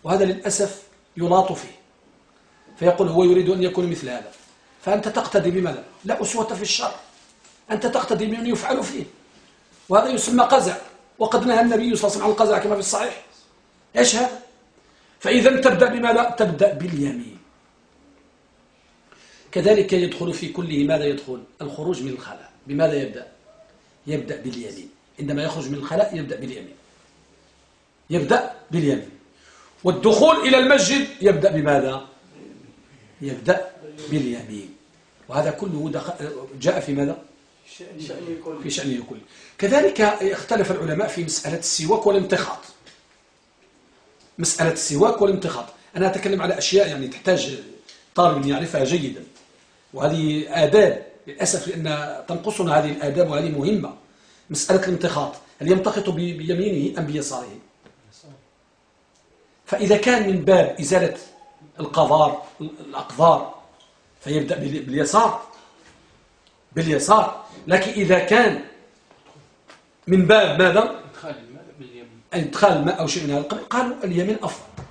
وهذا للأسف يلاط فيه. فيقول هو يريد أن يكون مثل هذا. فأنت تقتدي بماذا؟ لا أسوة في الشر. أنت تقتدي بمن يفعل فيه. وهذا يسمى قزع. وقد نهى النبي صلى الله عليه وسلم عن القزع كما في الصحيح. إيش هذا؟ فإذا تبدأ بماذا؟ تبدأ باليمين. كذلك يدخل في كله ماذا يدخل؟ الخروج من الخلاء. بماذا يبدأ؟ يبدأ باليمين. عندما يخرج من الخلاء يبدأ باليمين. يبدأ باليمين. والدخول إلى المسجد يبدأ بماذا؟ يبدأ باليمين. وهذا كله جاء في ماذا؟ في شأنه كله كذلك اختلف العلماء في مسألة السواك والامتخاط مسألة السواك والامتخاط أنا أتكلم على أشياء يعني تحتاج طالب يعرفها جيدا. وهذه آداب للأسف لأن تنقصنا هذه الآداب وهذه مهمة. مسألة الامتخاط هل يمتخط بيمينه أم بيساره. فإذا كان من باب إزالة القذار الأقذار. فيبدأ باليسار. باليسار. لكن إذا كان من باب ماذا؟ إدخال الماء أو شيء من هذا القبيل قالوا اليمين أفضل.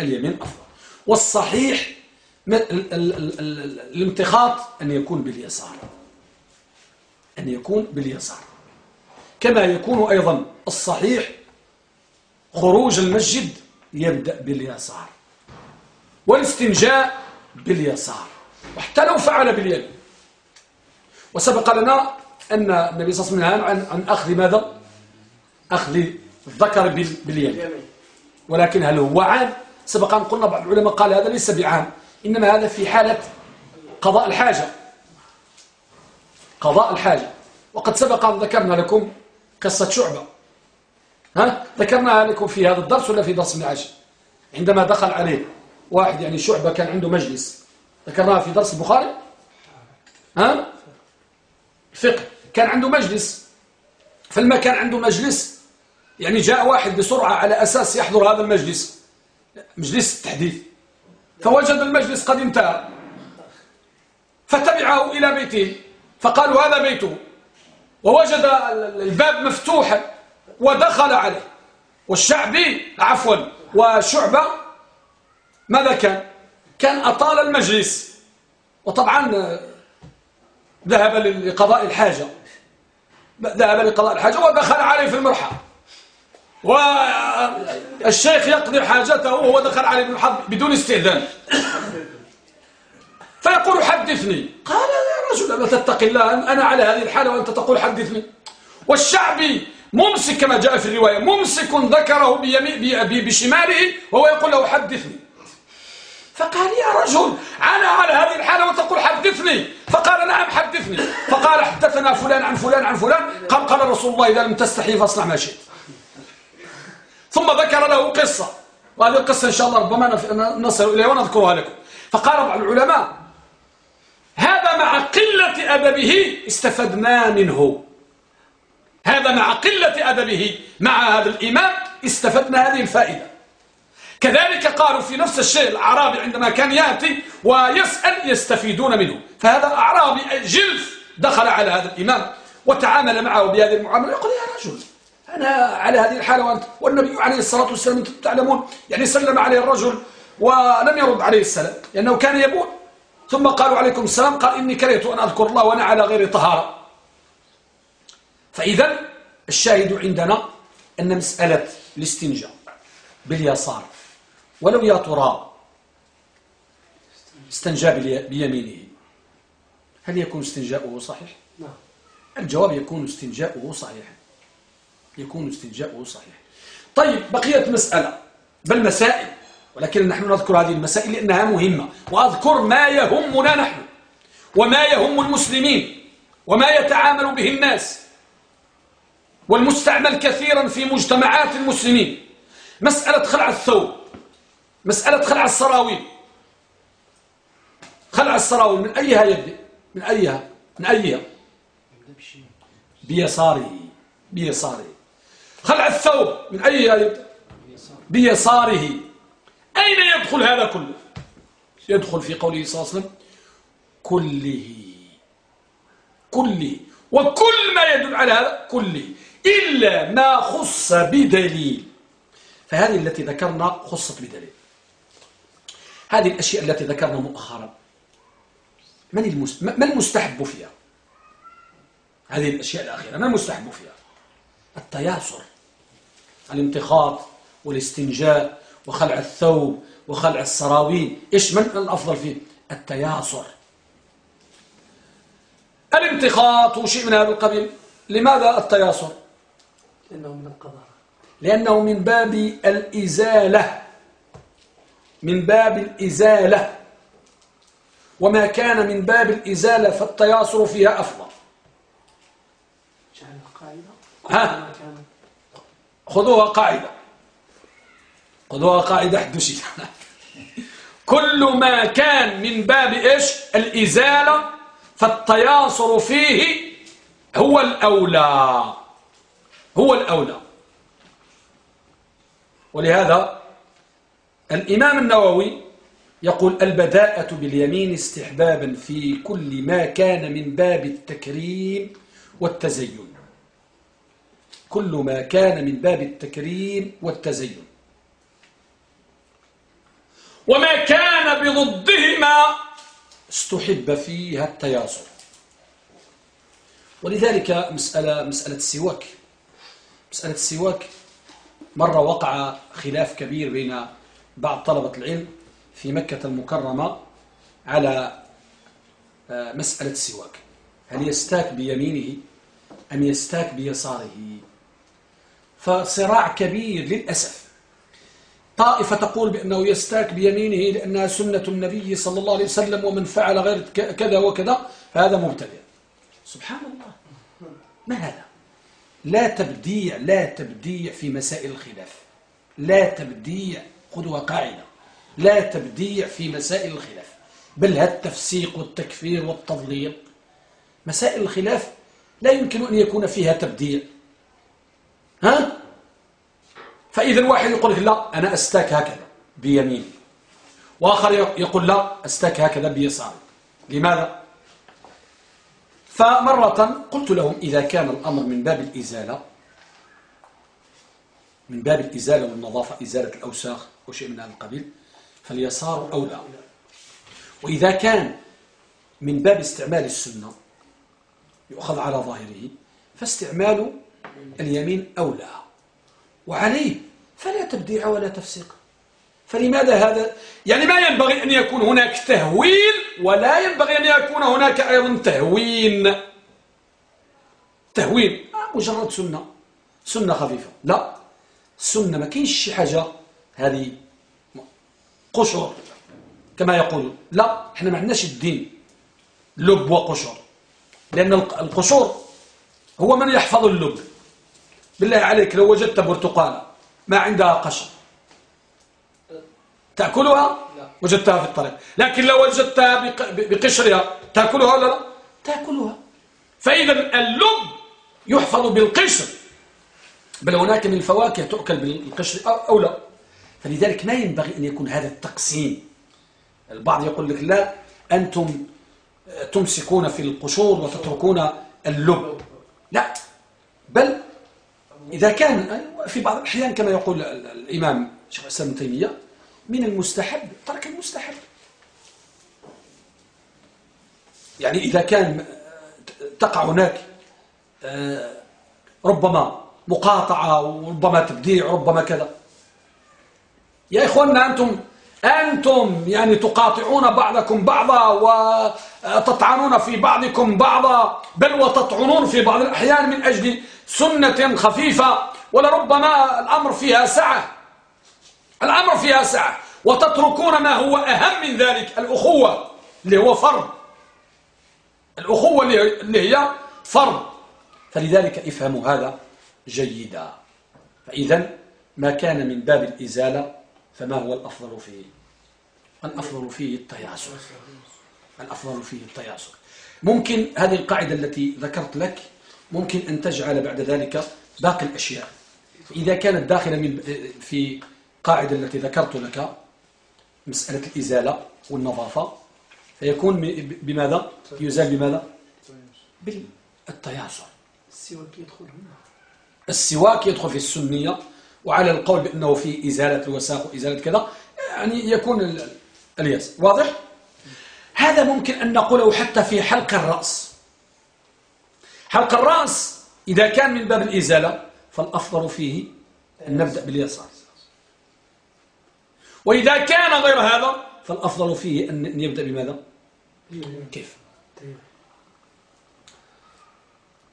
اليمين أفضل. والصحيح الامتخاط أن يكون باليسار. أن يكون باليسار. كما يكون أيضا الصحيح خروج المسجد يبدأ باليسار. والاستنجاء باليسار. وحتى لو فعل باليمين وسبق لنا أن النبي صلى الله عليه وسلم عن, عن أخذ ماذا؟ أخذ الذكر باليمين ولكن هل هو عام؟ سبق أن قلنا بعض العلماء قال هذا ليس بعام إنما هذا في حالة قضاء الحاجة. قضاء الحاجة. وقد سبق أن ذكرنا لكم قصة شعبة. ها؟ ذكرناها لكم في هذا الدرس ولا في درس من عشر عندما دخل عليه واحد يعني شعبة كان عنده مجلس. ذكرناها في درس البخاري؟ ها؟ فقه كان عنده مجلس. فلما كان عنده مجلس يعني جاء واحد بسرعة على أساس يحضر هذا المجلس. مجلس التحديث. فوجد المجلس قد انتهى. فتبعه إلى بيته. فقالوا هذا بيته. ووجد الباب مفتوحا ودخل عليه. والشعبي عفوا وشعبة ماذا كان؟ كان أطال المجلس. وطبعا ذهب لقضاء الحاجة. ذهب لقضاء الحاجة ودخل عليه في المرحى والشيخ يقضي حاجته وهو دخل عليه بدون استئذان. فيقول حدثني. قال يا رجل لا تتقي الله؟ أنا على هذه الحالة وأنت تقول حدثني. والشعبي ممسك كما جاء في الرواية ممسك ذكره بشماله وهو يقول له حدثني. فقال يا رجل أنا على هذه الحالة وتقول حدثني. فقال نعم حدثني. فقال حدثنا فلان عن فلان عن فلان. قال قال رسول الله إذا لم تستحي فاصنع ما شئت. ثم ذكر له قصة. وهذه القصة إن شاء الله ربما نصل إليها ونذكرها لكم. فقال بعض العلماء هذا مع قلة أدبه استفدنا منه. هذا مع قلة أدبه مع هذا الإمام استفدنا هذه الفائدة. كذلك قالوا في نفس الشيء الأعرابي عندما كان يأتي ويسأل يستفيدون منه. فهذا أعرابي جلف دخل على هذا الإمام وتعامل معه بهذه المعاملة. يقول يا رجل أنا على هذه الحالة وأنت والنبي عليه الصلاة والسلام أنتم تعلمون يعني سلم عليه الرجل ولم يرد عليه السلام لأنه كان يبول. ثم قالوا عليكم السلام قال إني كرهت أن أذكر الله وأنا على غير طهارة. فإذا الشاهد عندنا أن مسألة الاستنجاء باليسار ولو يا ترى استنجى بيمينه. هل يكون استنجاؤه صحيح؟ نعم. الجواب يكون استنجاؤه صحيح. يكون استنجاؤه صحيح. طيب بقيت مسألة. بل مسائل ولكن نحن نذكر هذه المسائل لأنها مهمة. وأذكر ما يهمنا نحن. وما يهم المسلمين. وما يتعامل به الناس. والمستعمل كثيرا في مجتمعات المسلمين. مسألة خلع الثوب. مسألة خلع السراويل. خلع السراويل من أيها يبدأ من أيها؟ من أيها؟ بيساره بيساره خلع الثوب من أي يبدأ بيساره. أين يدخل هذا كله؟ يدخل في قوله صلى الله عليه وسلم كله كله. وكل ما يدل على هذا كله إلا ما خص بدليل. فهذه التي ذكرنا خصت بدليل. هذه الأشياء التي ذكرنا مؤخرا. من ما المستحب فيها؟ هذه الأشياء الأخيرة ما المستحب فيها؟ التياسر الامتخاط والاستنجاء وخلع الثوب وخلع السراويل. إيش من الأفضل فيه؟ التياسر. الامتخاط وشيء من هذا القبيل. لماذا التياسر؟ لأنه من القضاء. لأنه من باب الإزالة. من باب الإزالة. وما كان من باب الإزالة فالتياسر فيها أفضل. ها؟ خذوها قاعدة. خذوها قاعدة حدوشي. كل ما كان من باب إيش؟ الإزالة فالتياصر فيه هو الأولى. هو الأولى. ولهذا الإمام النووي يقول البداءة باليمين استحبابا في كل ما كان من باب التكريم والتزين. كل ما كان من باب التكريم والتزين. وما كان بضدهما استحب فيها التياسر ولذلك مسألة, مسألة السواك. مسألة السواك مرة وقع خلاف كبير بين بعض طلبة العلم في مكة المكرمة على آه، مسألة السواك. هل يستاك بيمينه أم يستاك بيساره؟ فصراع كبير للأسف. طائفة تقول بأنه يستاك بيمينه لأنها سنة النبي صلى الله عليه وسلم ومن فعل غير كذا وكذا فهذا مبتدع سبحان الله. ما هذا؟ لا تبديع لا تبديع في مسائل الخلاف. لا تبديع. خذوا قاعدة. لا تبديع في مسائل الخلاف. بل التفسيق والتكفير والتضليل مسائل الخلاف لا يمكن أن يكون فيها تبديع. ها؟ فإذا واحد يقول لك لا أنا أستاك هكذا بيميني وآخر يقول لا أستاك هكذا بيساري لماذا؟ فمرة قلت لهم إذا كان الأمر من باب الإزالة من باب الإزالة والنظافة إزالة الأوساخ وشيء من هذا القبيل فاليسار أولى. وإذا كان من باب استعمال السنة يؤخذ على ظاهره فاستعمال اليمين أولى. وعليه فلا تبديع ولا تفسيق. فلماذا هذا؟ يعني ما ينبغي أن يكون هناك تهويل ولا ينبغي أن يكون هناك أيضا تهوين. تهوين آه، مجرد سنة. سنة خفيفة. لا سنة ما كاينش شي حاجة هذه قشور كما يقول. لا إحنا ما عندناش الدين. لب وقشور لأن القشور هو من يحفظ اللب. بالله عليك لو وجدت برتقالة ما عندها قشر تأكلها؟ وجدتها في الطريق. لكن لو وجدتها بقشرها تأكلها ولا لا؟ تأكلها. فإذا اللب يحفظ بالقشر. بل هناك من الفواكه تؤكل بالقشر أو لا؟ فلذلك ما ينبغي أن يكون هذا التقسيم. البعض يقول لك لا أنتم تمسكون في القشور وتتركون اللب. لا. بل إذا كان في بعض الأحيان كما يقول الإمام شيخ الإسلام تيمية من المستحب ترك المستحب. يعني إذا كان تقع هناك آه، ربما مقاطعة وربما تبديع وربما كذا. يا إخواننا أنتم أنتم يعني تقاطعون بعضكم بعضا وتطعنون في بعضكم بعضا بل وتطعنون في بعض الأحيان من أجل سنة خفيفة. ولربما الأمر فيها سعة. الأمر فيها سعة. وتتركون ما هو أهم من ذلك الأخوة اللي هو فرض. الأخوة اللي هي فرض. فلذلك افهموا هذا جيدا. فإذا ما كان من باب الإزالة فما هو الأفضل فيه الأفضل فيه التياسر؟ الأفضل فيه التياسر. ممكن هذه القاعدة التي ذكرت لك ممكن أن تجعل بعد ذلك باقي الأشياء. إذا كانت داخلة من في قاعدة التي ذكرت لك مسألة الإزالة والنظافة فيكون بماذا؟ يزال بماذا؟ بالتياسر. السواك يدخل هنا. السواك يدخل في السنية وعلى القول بأنه في إزالة الوساخ وإزالة كذا يعني يكون الياس واضح؟ هذا ممكن أن نقوله حتى في حلق الرأس حلق الرأس إذا كان من باب الإزالة فالأفضل فيه أن نبدأ باليسار وإذا كان غير هذا فالأفضل فيه أن يبدأ بماذا؟ كيف؟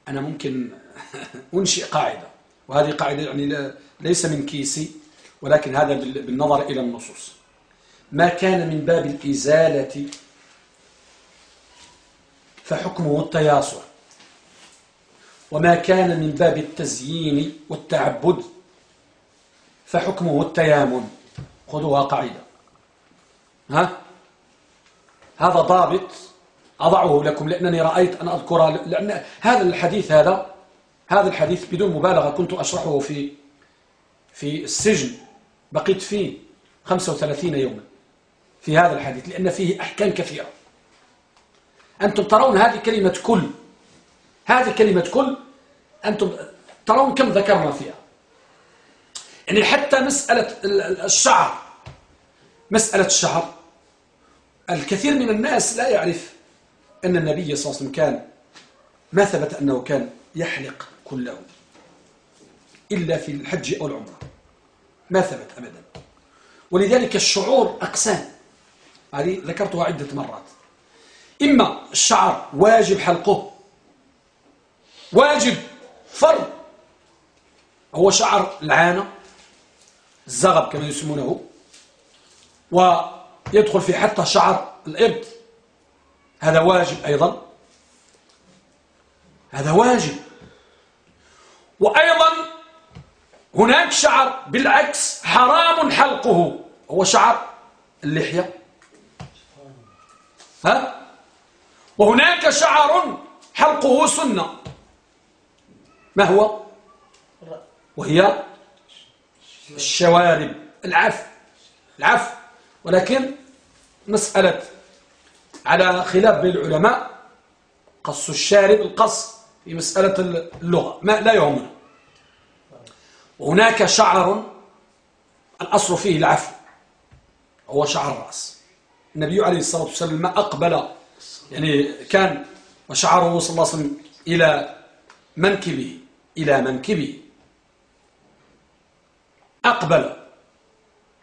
أنا ممكن [LAUGHS] أنشئ قاعدة وهذه قاعدة يعني ليس من كيسي ولكن هذا بالنظر إلى النصوص. ما كان من باب الإزالة فحكمه التياسر وما كان من باب التزيين والتعبد فحكمه التيامن. خذوها قاعدة. ها؟ هذا ضابط أضعه لكم لأنني رأيت أن أذكر لأن هذا الحديث هذا هذا الحديث بدون مبالغة كنت أشرحه في في السجن. بقيت فيه 35 يوما في هذا الحديث لأن فيه أحكام كثيرة. أنتم ترون هذه كلمة كل. هذه كلمة كل أنتم ترون كم ذكرنا فيها. يعني حتى مسألة الشعر. مسألة الشعر. الكثير من الناس لا يعرف أن النبي صلى الله عليه وسلم كان ما ثبت أنه كان يحلق. كله إلا في الحج أو العمرة. ما ثبت أبدا. ولذلك الشعور أقسام. هذه ذكرتها عدة مرات. إما الشعر واجب حلقه. واجب فرض. هو شعر العانة الزغب كما يسمونه. ويدخل في حتى شعر الإبط هذا واجب أيضا. هذا واجب. وأيضا هناك شعر بالعكس حرام حلقه. هو شعر اللحية. ها؟ وهناك شعر حلقه سنة. ما هو؟ وهي الشوارب. العف. العف. ولكن مسألة على خلاف بين العلماء. قص الشارب القص. في مسألة اللغة. ما لا يهمنا. وهناك شعر الأصل فيه العفو. هو شعر الرأس. النبي عليه الصلاة والسلام ما أقبل يعني كان وشعره صلى الله عليه وسلم إلى منكبه إلى منكبه. أقبل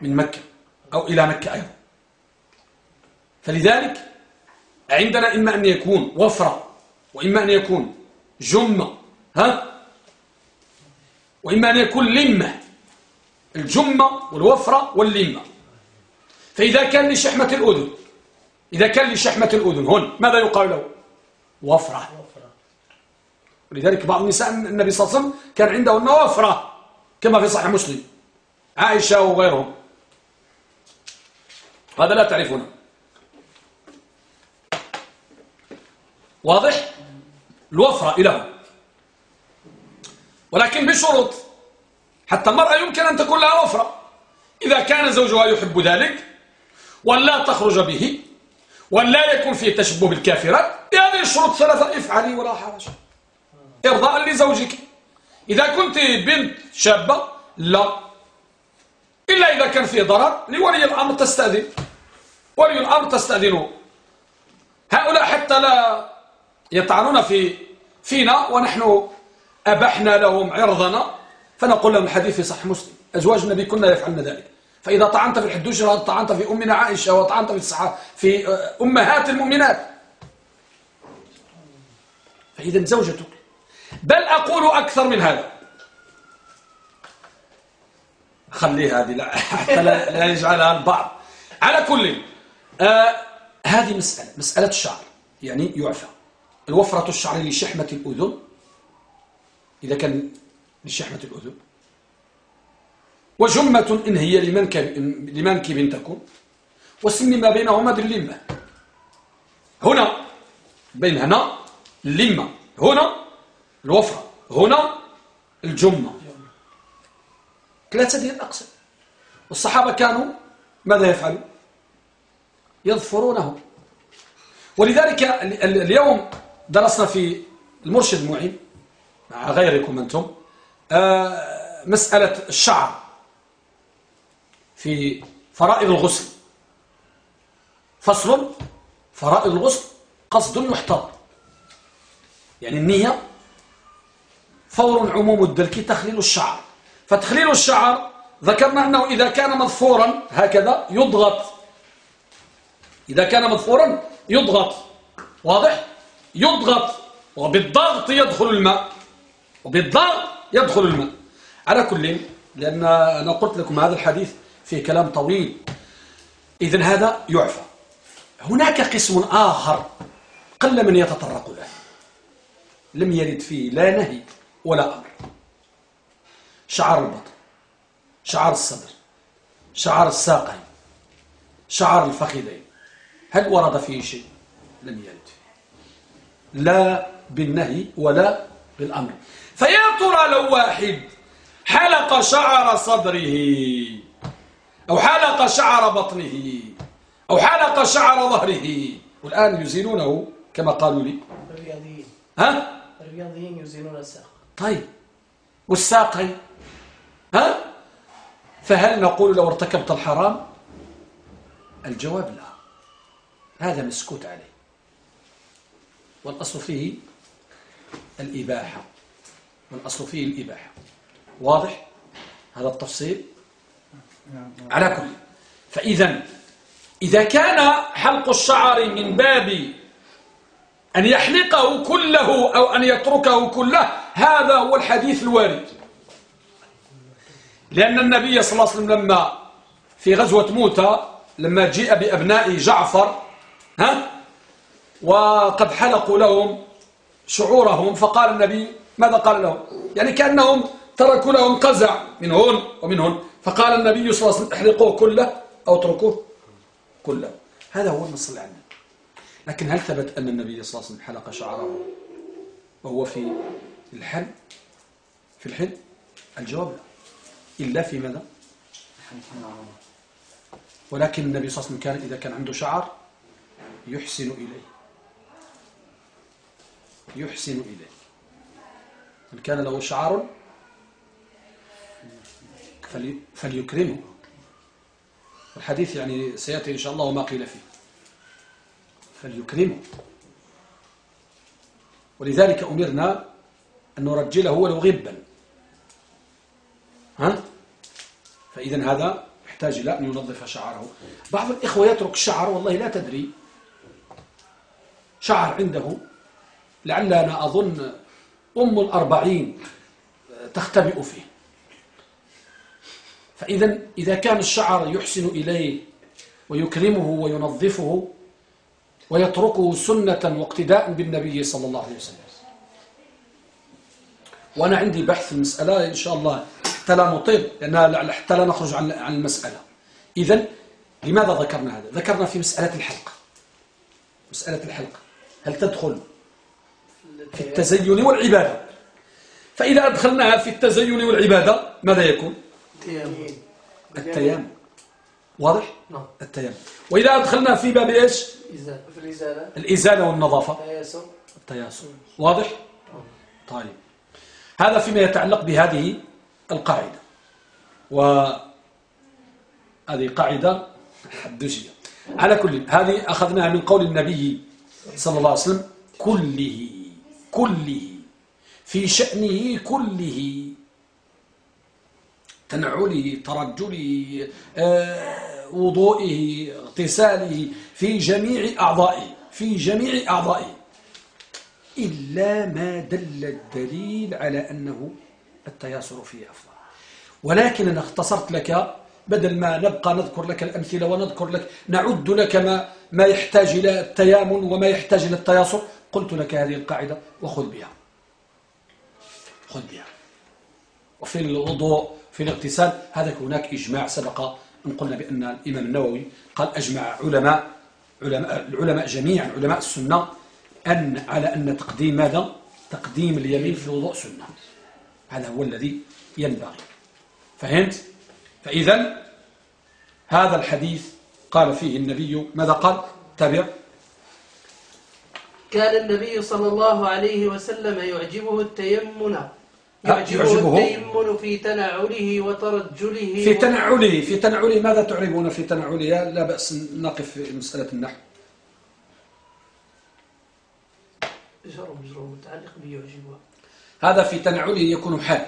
من مكة أو إلى مكة أيضا. فلذلك عندنا إما أن يكون وفرة وإما أن يكون جمة ها؟ وإما أن يكون لمة الجمة والوفرة واللمة. فإذا كان لشحمة الأذن إذا كان لشحمة الأذن هون ماذا يقال له؟ وفرة. ولذلك بعض النساء النبي صلى الله عليه وسلم كان عندهن وفرة كما في صحيح مسلم. عائشة وغيرهم. هذا لا تعرفونه. واضح؟ الوفرة إله ولكن بشروط. حتى المرأة يمكن أن تكون لها وفرة. إذا كان زوجها يحب ذلك ولا تخرج به ولا يكون فيه تشبه بالكافرات بهذه الشروط ثلاثة افعلي ولا حرج. إرضاء لزوجك. إذا كنت بنت شابة لا. إلا إذا كان فيه ضرر لولي الأمر تستأذن. ولي الأمر تستأذنه. هؤلاء حتى لا يطعنون في فينا ونحن أبحنا لهم عرضنا. فنقول لهم الحديث في صحيح مسلم. أزواج النبي كنا يفعلن ذلك. فإذا طعنت في الحدوشرة طعنت في أمنا عائشة وطعنت في الصحابة في أمهات المؤمنات. فإذا زوجتك. بل أقول أكثر من هذا. خلي هذه لا [LAUGHS] حتى لا يجعلها البعض. على كل آه هذه مسألة مسألة الشعر يعني يعفى. الوفرة الشعر لشحمة الأذن. إذا كان لشحمة الأذن. وجمة إن هي لمنكب, لمنكب تكون وسن ما بينهما باللمة هنا بين هنا اللمة هنا الوفرة. هنا الجمة. ثلاثة ديال الأقسام. والصحابة كانوا ماذا يفعلوا؟ يظفرونه ولذلك اليوم درسنا في المرشد المعين مع غيركم أنتم آه، مسألة الشعر في فرائض الغسل. فصل فرائض الغسل قصد محتضر يعني النية فور عموم الدلك تخليل الشعر. فتخليل الشعر ذكرنا أنه إذا كان مظفورا هكذا يضغط. إذا كان مظفورا يضغط. واضح؟ يضغط وبالضغط يدخل الماء. وبالضغط يدخل الماء. على كل لأن أنا قلت لكم هذا الحديث فيه كلام طويل. إذن هذا يعفى. هناك قسم آخر قل من يتطرق له. لم يرد فيه لا نهي ولا أمر. شعر البطن شعر الصدر شعر الساقين شعر الفخذين. هل ورد فيه شيء؟ لم يرد. لا بالنهي ولا بالأمر. فيا ترى لو واحد حلق شعر صدره أو حلق شعر بطنه أو حلق شعر ظهره والآن يزيلونه كما قالوا لي. الرياضيين. ها؟ الرياضيين يزيلون الساق. طيب. والساقين ها؟ فهل نقول لو ارتكبت الحرام؟ الجواب لا. هذا مسكوت عليه. والأصل فيه الإباحة. والأصل فيه الإباحة. واضح هذا التفصيل؟ على كل. فإذا إذا كان حلق الشعر من باب أن يحلقه كله أو أن يتركه كله هذا هو الحديث الوارد. لأن النبي صلى الله عليه وسلم لما في غزوة موتى لما جيء بأبناء جعفر ها وقد حلقوا لهم شعورهم فقال النبي ماذا قال لهم؟ يعني كأنهم تركوا لهم قزع من هون ومن هون. فقال النبي صلى الله عليه وسلم احرقوه كله أو اتركوه كله. هذا هو النص عنه لكن هل ثبت أن النبي صلى الله عليه وسلم حلق شعره وهو في الحل في الحل الجواب لا. إلا في ماذا؟ ولكن النبي صلى الله عليه وسلم كان إذا كان عنده شعر يحسن إليه. يحسن إليه من كان له شعر فليكرمه. الحديث يعني سيأتي إن شاء الله وما قيل فيه. فليكرمه. ولذلك أمرنا أن نرجله ولو غبا. ها؟ فإذا هذا يحتاج إلى أن ينظف شعره بعض الإخوة يترك الشعر والله لا تدري. شعر عنده لعل أنا أظن أم الأربعين تختبئ فيه. فإذا إذا كان الشعر يحسن إليه ويكرمه وينظفه ويتركه سنة واقتداء بالنبي صلى الله عليه وسلم. وأنا عندي بحث المسألة إن شاء الله حتى لا نطيل لأن حتى لا نخرج عن عن المسألة. إذا لماذا ذكرنا هذا؟ ذكرنا في مسألة الحلقة. مسألة الحلقة. هل تدخل في التزين والعبادة. فإذا أدخلناها في التزين والعبادة ماذا يكون؟ التيامن واضح؟ نعم. التيامن وإذا أدخلنا في باب إيش؟ الإزالة. والنظافة. التياسر واضح؟ نعم. طيب. هذا فيما يتعلق بهذه القاعدة. وهذه قاعدة حدوشية على كل هذه أخذناها من قول النبي صلى الله عليه وسلم كله. كله في شأنه كله تنعله ترجله آه، وضوئه اغتساله في جميع أعضائه في جميع أعضائه. إلا ما دل الدليل على أنه التياسر فيه أفضل. ولكن أنا اختصرت لك بدل ما نبقى نذكر لك الأمثلة ونذكر لك نعد لك ما, ما يحتاج إلى التيامن وما يحتاج إلى التياسر. قلت لك هذه القاعدة وخذ بها. خذ بها. وفي الوضوء في الاغتسال هذا هناك إجماع سبق أن قلنا بأن الإمام النووي قال أجمع علماء علماء العلماء جميعا علماء السنة أن على أن تقديم ماذا؟ تقديم اليمين في الوضوء سنة. هذا هو الذي ينبغي. فهمت؟ فإذا هذا الحديث قال فيه النبي ماذا قال؟ تابع. كان النبي صلى الله عليه وسلم يعجبه التيمن يعجبه, التيمن في تنعله وترجله في تنعله في تنعله ماذا تعربون في تنعله؟ لا بأس نقف في مسألة النحو. جر مجرور متعلق بيعجبه هذا في تنعله يكون حال.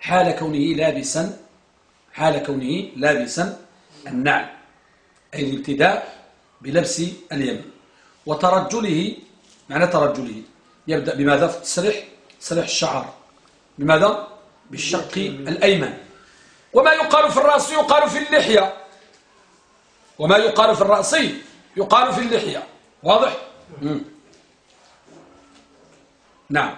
حال كونه لابسا حال كونه لابسا النعل أي الابتداء بلبس اليمن. وترجله معنى ترجله يبدأ بماذا؟ في التسريح تسريح الشعر. بماذا؟ بالشق الأيمن. وما يقال في الرأس يقال في اللحية. وما يقال في الرأس يقال في اللحية. واضح؟ مم. نعم.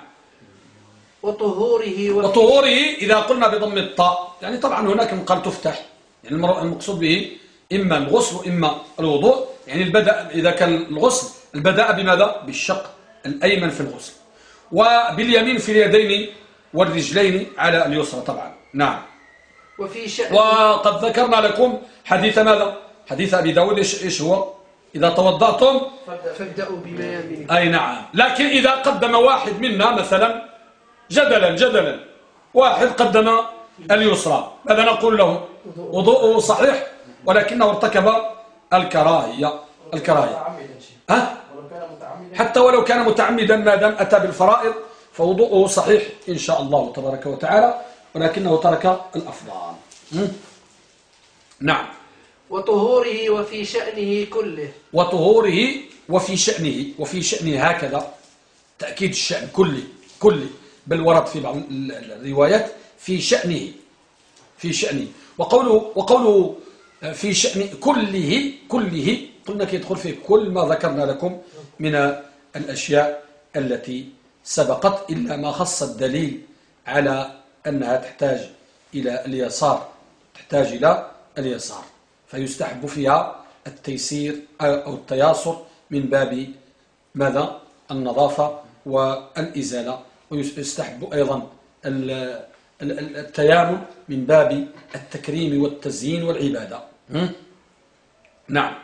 وطهوره وطهوره إذا قلنا بضم الطاء. يعني طبعا هناك من قال تفتح. يعني المقصود به إما الغسل وإما الوضوء. يعني البدء إذا كان الغسل البدء بماذا؟ بالشق الأيمن في الغسل. وباليمين في اليدين والرجلين على اليسرى طبعا. نعم. وفي شأن وقد ذكرنا لكم حديث ماذا؟ حديث أبي داود إيش, إيش هو؟ إذا توضأتم فابدأوا بميامنكم أي نعم. لكن إذا قدم واحد منا مثلا جدلا جدلا واحد قدم اليسرى ماذا نقول له؟ وضوءه صحيح ولكنه ارتكب الكراهية الكراهية. ها؟ حتى ولو كان متعمدا ما دام أتى بالفرائض فوضوءه صحيح إن شاء الله تبارك وتعالى ولكنه ترك الأفضل? نعم. وطهوره وفي شأنه كله. وطهوره وفي شأنه وفي شأنه هكذا تأكيد الشأن كله كله بل ورد في بعض الروايات في شأنه في شأنه. وقوله, وقوله في شأن كله كله قلنا يدخل في كل ما ذكرنا لكم من الأشياء التي سبقت إلا ما خص الدليل على أنها تحتاج إلى اليسار تحتاج إلى اليسار. فيستحب فيها التيسير أو التياسر من باب ماذا؟ النظافة والإزالة. ويستحب أيضا التيامن من باب التكريم والتزيين والعبادة. نعم.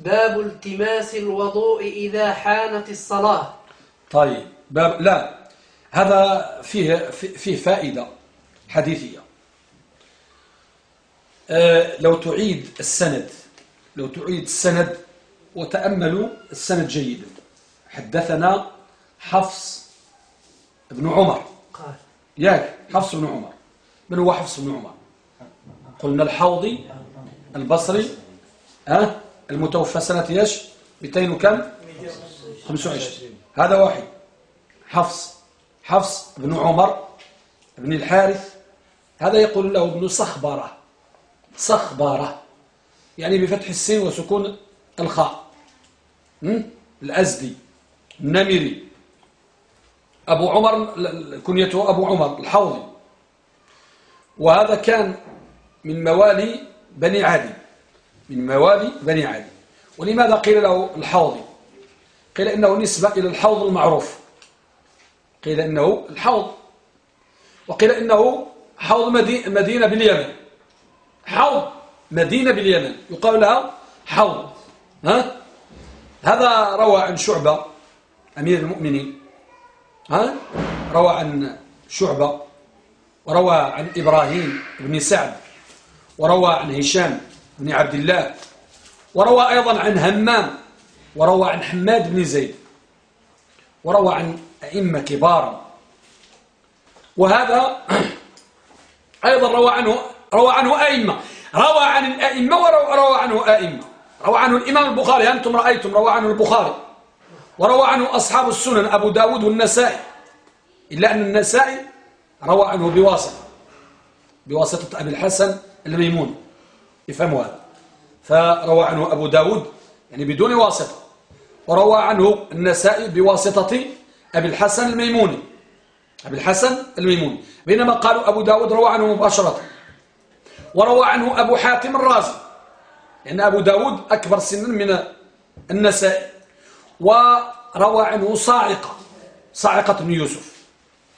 باب التماس الوضوء إذا حانت الصلاة. طيب باب لا هذا فيه فيه فائدة حديثية. أه لو تعيد السند لو تعيد السند وتأملوا السند جيدا. حدثنا حفص بن عمر. قال. ياك حفص بن عمر. من هو حفص بن عمر؟ قلنا الحوضي البصري ها؟ أه؟ المتوفى سنة إيش؟ 200 وكم؟ 25 هذا واحد. حفص. حفص بن عمر بن الحارث. هذا يقول له ابن صخبرة. صخبرة. يعني بفتح السين وسكون الخاء. الأزدي. النمري. أبو عمر كنيته أبو عمر الحوضي. وهذا كان من موالي بني عادي. من موالي بني عادي ولماذا قيل له الحوضي قيل إنه نسبة إلى الحوض المعروف. قيل إنه الحوض. وقيل إنه حوض مدينة باليمن. حوض مدينة باليمن. يقال لها حوض. ها؟ هذا روى عن شعبة أمير المؤمنين. ها؟ روى عن شعبة وروى عن إبراهيم بن سعد وروى عن هشام. بن عبد الله وروى أيضا عن همام وروى عن حماد بن زيد وروى عن أئمة كبارا وهذا [CLEARS THROAT] أيضا روى عنه روى عنه أئمة روى عن الأئمة وروى عنه أئمة. روى عنه الإمام البخاري أنتم رأيتم روى عنه البخاري. وروى عنه أصحاب السنن أبو داود والنسائي. إلا أن النسائي روى عنه بواسطة بواسطة أبي الحسن الميمون. يفهموا هذا. فروى عنه أبو داود يعني بدون واسطة. وروى عنه النسائي بواسطة أبي الحسن الميموني. أبي الحسن الميموني. بينما قالوا أبو داود روى عنه مباشرة. وروى عنه أبو حاتم الرازي. لأن أبو داود أكبر سنا من النسائي. وروى عنه صاعقة. صاعقة بن يوسف.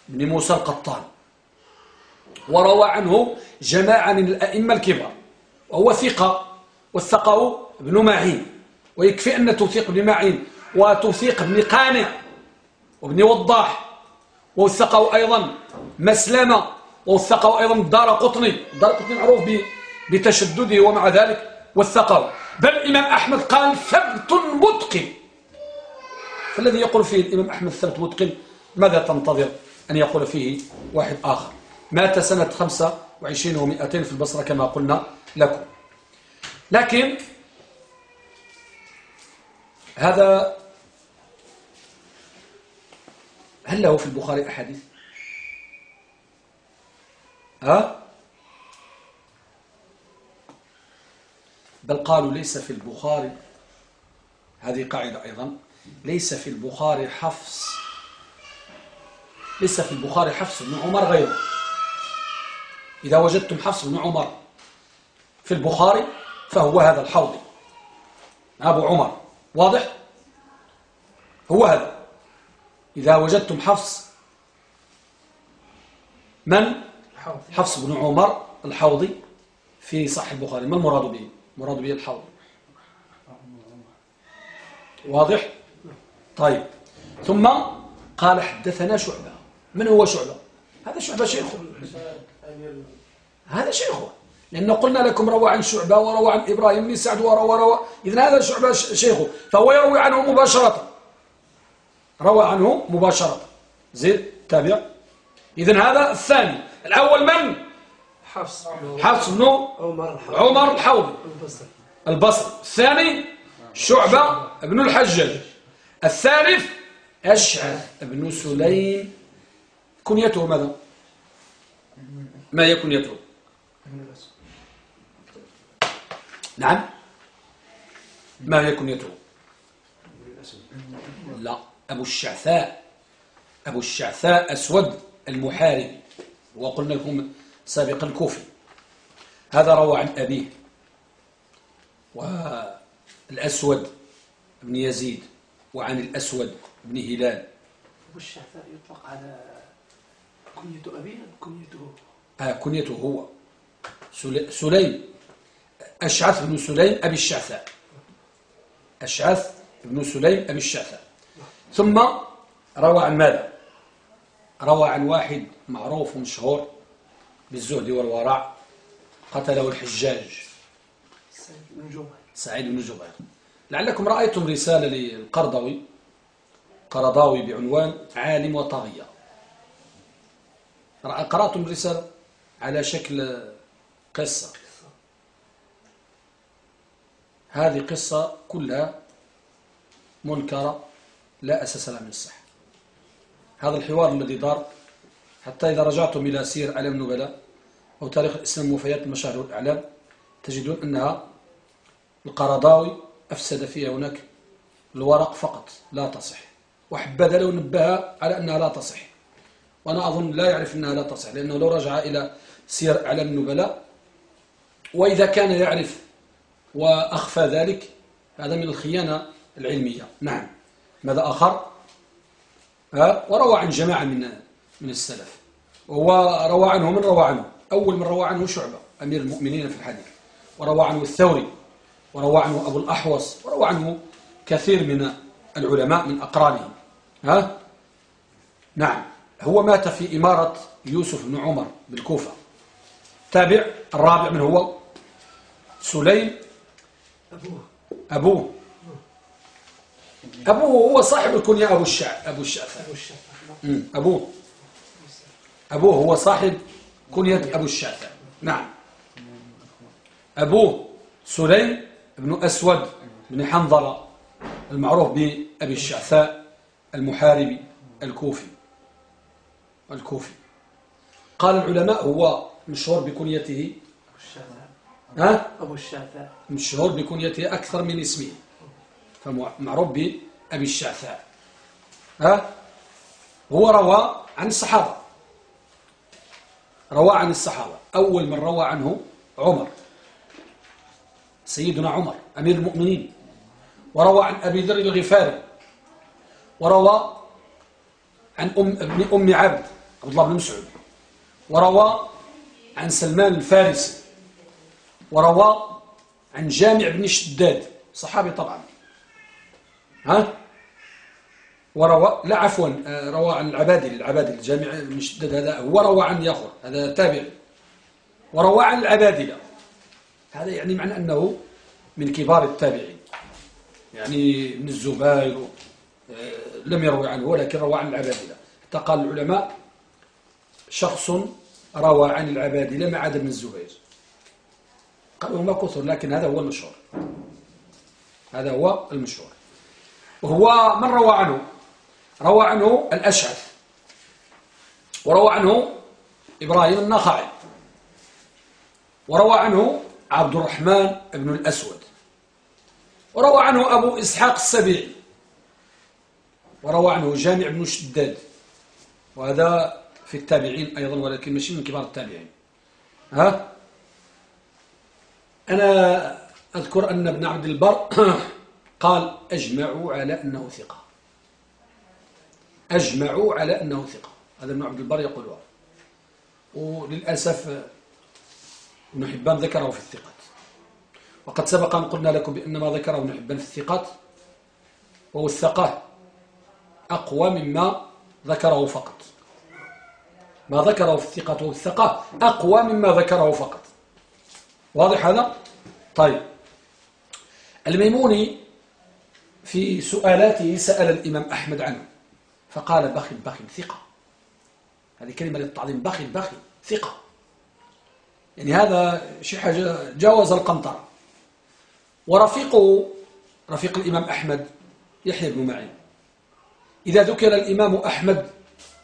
بن موسى القطان. وروى عنه جماعة من الأئمة الكبار. وهو ثقة وثقه ابن معين ويكفي أن توثيق ابن معين وتوثيق ابن قانع وابن وضاح ووثقه أيضا مسلمة ووثقه أيضا الدار قطني الدار قطني معروف بتشدده ومع ذلك وثقه بل الإمام أحمد قال ثبت متقن. فالذي يقول فيه الإمام أحمد ثبت متقن ماذا تنتظر أن يقول فيه واحد آخر؟ مات سنة 25 و200 في البصرة كما قلنا. لكم. لكن هذا هل له في البخاري أحاديث؟ ها؟ بل قالوا ليس في البخاري هذه قاعدة أيضا ليس في البخاري حفص. ليس في البخاري حفص بن عمر غيره. إذا وجدتم حفص بن عمر في البخاري فهو هذا الحوضي. أبو عمر واضح؟ هو هذا. إذا وجدتم حفص من؟ حفص بن عمر الحوضي في صحيح البخاري. ما المراد به؟ مراد به الحوض. واضح؟ طيب. ثم قال حدثنا شعبة. من هو شعبة؟ هذا شعبة شيخه هذا شيخه لأن قلنا لكم روى عن شعبة وروى عن إبراهيم بن سعد وروى روى إذن هذا شعبة شيخه. فهو يروي عنه مباشرة. روى عنه مباشرة. زيد تابع. إذن هذا الثاني. الأول من؟ حفص حفص بن عمر عمر الحوضي. البصري. الثاني؟ شعبة بن الحجاج. الثالث؟ أشعث بن سليم. كنيته ماذا؟ ما هي كنيته؟ نعم. ما هي كنيته لا. أبو الشعثاء. أبو الشعثاء أسود المحاربي وقلنا لكم سابقا الكوفي. هذا روى عن أبيه. والأسود بن يزيد وعن الأسود بن هلال. أبو الشعثاء يطلق على كنية أبيه كنيته؟ آه كنيته هو. سليم. أشعث بن سليم أبي الشعثاء. أشعث بن سليم أبي الشعثاء. ثم روى عن ماذا؟ روى عن واحد معروف مشهور بالزهد والورع قتله الحجاج. سعيد بن جبير. لعلكم رأيتم رسالة للقرضوي قرضاوي بعنوان عالم وطاغية. قرأتم رسالة على شكل قصة. هذه قصة كلها منكرة لا أساس لها من الصحة هذا الحوار الذي دار حتى إذا رجعتم إلى سير علم النبلاء أو تاريخ الإسلام وفيات المشاهد والأعلام تجدون أنها القرضاوي أفسد فيها هناك الورق فقط لا تصح. وحبذا لو نبه على أنها لا تصح. وأنا أظن لا يعرف أنها لا تصح لأنه لو رجع إلى سير أعلام النبلاء وإذا كان يعرف وأخفى ذلك هذا من الخيانة العلمية. نعم. ماذا آخر؟ وروى عن جماعة من من السلف. وهو روى عنه من روى عنه؟ أول من روى عنه شعبة أمير المؤمنين في الحديث. وروى عنه الثوري وروى عنه أبو الأحوص وروى عنه كثير من العلماء من أقرانه ها؟ نعم. هو مات في إمارة يوسف بن عمر بالكوفة. تابع الرابع من هو سليم أبوه. أبوه. أبوه هو صاحب الكنية أبو الشعب. أبو الشعب. أبوه. أبوه هو صاحب كنية أبو الشعثاء نعم. أبوه سليم بن أسود بن حنظلة المعروف بأبي الشعثاء المحاربي الكوفي. الكوفي. قال العلماء هو مشهور بكنيته. ها؟ أبو الشعثاء مشهور بكنيته أكثر من اسمه. فمعروف بأبي الشعثاء ها؟ هو روى عن الصحابة. روى عن الصحابة. أول من روى عنه عمر. سيدنا عمر أمير المؤمنين. وروى عن أبي ذر الغفاري. وروى عن أم ابن أم عبد عبد الله بن مسعود. وروى عن سلمان الفارسي. وروى عن جامع بن شداد صحابي طبعا. ها؟ وروى لا عفوا آه، روى عن العبادي العبادي الجامع بن شداد هذا هو روى عن يخر هذا تابع. وروى عن العبادلة هذا يعني معنى أنه من كبار التابعين. يعني ابن الزبير آه، لم يروي عنه ولكن روى عن العبادلة حتى قال العلماء شخص روى عن العبادلة ما عدا ابن الزبير. قالوا ما كثر لكن هذا هو المشهور هذا هو المشهور وهو من روى عنه؟ روى عنه الأشعث. وروى عنه إبراهيم النخعي. وروى عنه عبد الرحمن بن الأسود. وروى عنه أبو إسحاق السبيعي. وروى عنه جامع بن شداد. وهذا في التابعين أيضا ولكن مش من كبار التابعين. ها؟ أنا أذكر أن ابن عبد البر [COUGHS] قال أجمعوا على أنه ثقة. أجمعوا على أنه ثقة. هذا ابن عبد البر يقولها وللأسف ابن حبان ذكره في الثقات. وقد سبق أن قلنا لكم بأن ما ذكره ابن حبان في الثقات ووثقه أقوى مما ذكره فقط. ما ذكره في الثقات والثقة أقوى مما ذكره فقط. واضح هذا؟ طيب. الميموني في سؤالاته سأل الإمام أحمد عنه فقال بخل بخل ثقة. هذه كلمة للتعظيم بخل بخل ثقة. يعني هذا شيء حاجة جاوز القنطرة. ورفيقه رفيق الإمام أحمد يحيى بن معين. إذا ذكر الإمام أحمد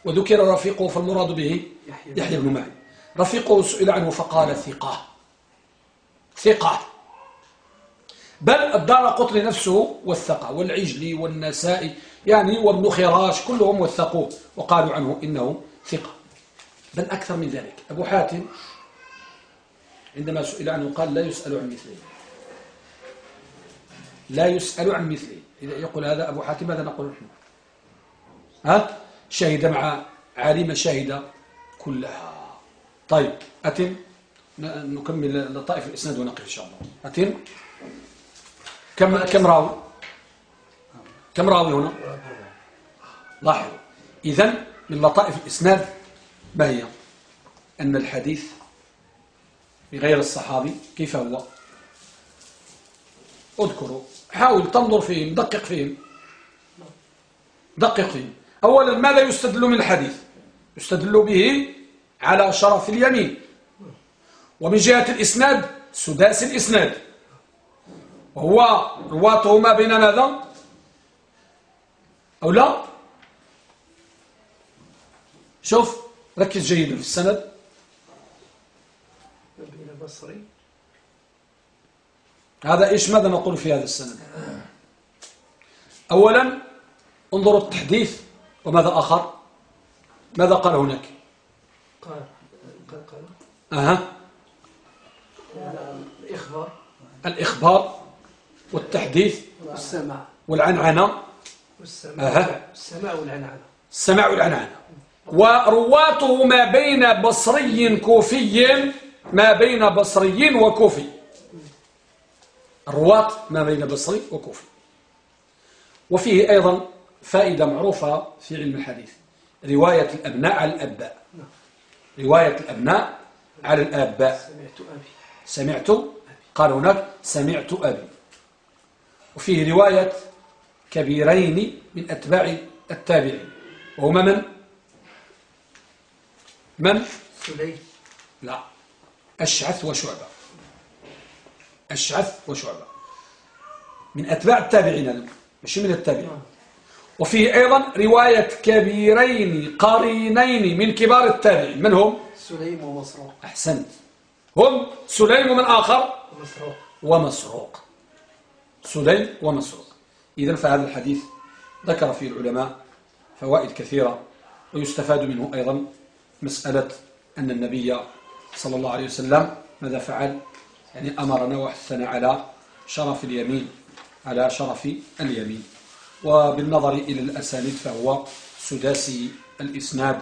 وذكر رفيقه فالمراد به يحيى بن معين. رفيقه سئل عنه فقال ثقة. ثقة. بل الدار قطر نفسه والثقة والعجلي والنسائي يعني وابن خراش كلهم وثقوه وقالوا عنه إنه ثقة. بل أكثر من ذلك. أبو حاتم عندما سئل عنه قال لا يسأل عن مثله. لا يسأل عن مثله. إذا يقول هذا أبو حاتم ماذا نقول نحن؟ ها؟ شهد مع عالم شهد كلها. طيب أتم؟ نكمل لطائف الإسناد ونقف إن شاء الله. أتم؟ كم كم راوي؟ كم راوي هنا؟ لاحظوا. إذن من لطائف الإسناد ما هي؟ أن الحديث بغير الصحابي كيف هو؟ اذكروا. حاول تنظر فيهم دقق فيهم. دقق فيهم. أولا ماذا يستدل من الحديث؟ يستدل به على شرف اليمين. ومن جهة الإسناد سداس الإسناد. وهو رواته ما بين ماذا أو لا؟ شوف ركز جيدا في السند. بين بصري. هذا إيش ماذا نقول في هذا السند؟ أولا انظروا التحديث وماذا آخر؟ ماذا قال هناك؟ قال قال قال. أها. الإخبار. الإخبار. والتحديث والسماع. والعنعنة. والسماع. والعنعنة. السماع والعنعنة. ورواته ما بين بصري كوفي ما بين بصري وكوفي. الرواة ما بين بصري وكوفي. وفيه أيضا فائدة معروفة في علم الحديث. رواية الأبناء على الأباء. رواية الأبناء على الآباء. سمعت أبي. سمعت؟ قال هناك سمعت أبي. وفيه رواية كبيرين من أتباع التابعين. وهما من؟ من؟ سليم. لا. أشعث وشعبة. أشعث وشعبة. من أتباع التابعين مش من التابعين. وفيه أيضا رواية كبيرين قرينين من كبار التابعين. من هم؟ سليم ومسروق. أحسنت. هم سليم ومن آخر؟ ومسروق. ومسروق. سليم ومسروق. إذن فهذا الحديث ذكر فيه العلماء فوائد كثيرة ويستفاد منه أيضا مسألة أن النبي صلى الله عليه وسلم ماذا فعل؟ يعني أمرنا وحثنا على شرف اليمين على شرف اليمين. وبالنظر إلى الأسانيد فهو سداسي الإسناد.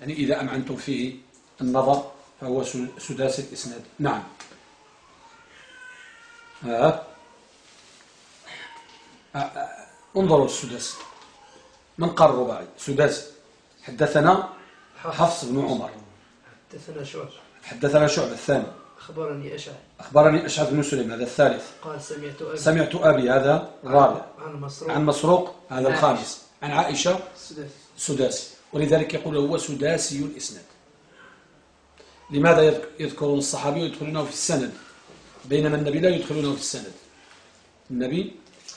يعني إذا أمعنتم فيه النظر فهو سداسي الإسناد. نعم. ها؟ انظروا السداسي من قال الرباعي؟ سداسي حدثنا حفص بن عمر. حدثنا شعب. حدثنا شعب الثاني. أخبرني أشعث. أخبرني أشعث بن سليم هذا الثالث. قال سمعت أبي. سمعت أبي هذا الرابع. عن مسروق. عن مسروق هذا. الخامس. عن عائشة. السداسي سداسي ولذلك يقول هو سداسي الإسناد. لماذا يذكرون الصحابي ويدخلونه في السند؟ بينما النبي لا يدخلونه في السند. النبي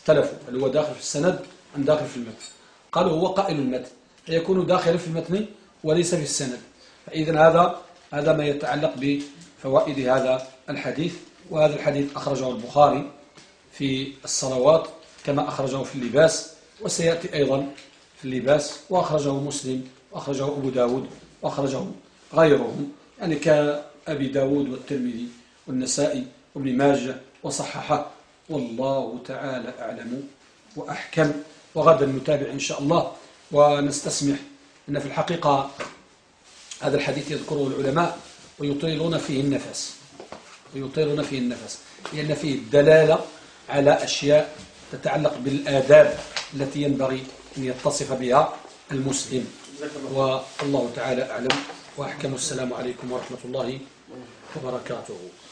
اختلفوا هل هو داخل في السند أم داخل في المتن. قالوا هو قائل المتن. فيكون داخلا في المتن وليس في السند. فإذا هذا هذا ما يتعلق بفوائد هذا الحديث. وهذا الحديث أخرجه البخاري في الصلوات كما أخرجه في اللباس. وسيأتي أيضا في اللباس. وأخرجه مسلم وأخرجه أبو داود وأخرجه غيرهم. يعني كأبي داود والترمذي والنسائي وابن ماجه وصححه. والله تعالى أعلم وأحكم. وغدا نتابع إن شاء الله ونستسمح أن في الحقيقة هذا الحديث يذكره العلماء ويطيلون فيه النفس. ويطيلون فيه النفس. لأن فيه الدلالة على أشياء تتعلق بالآداب التي ينبغي أن يتصف بها المسلم. والله تعالى أعلم. وأحكم. السلام عليكم ورحمة الله وبركاته.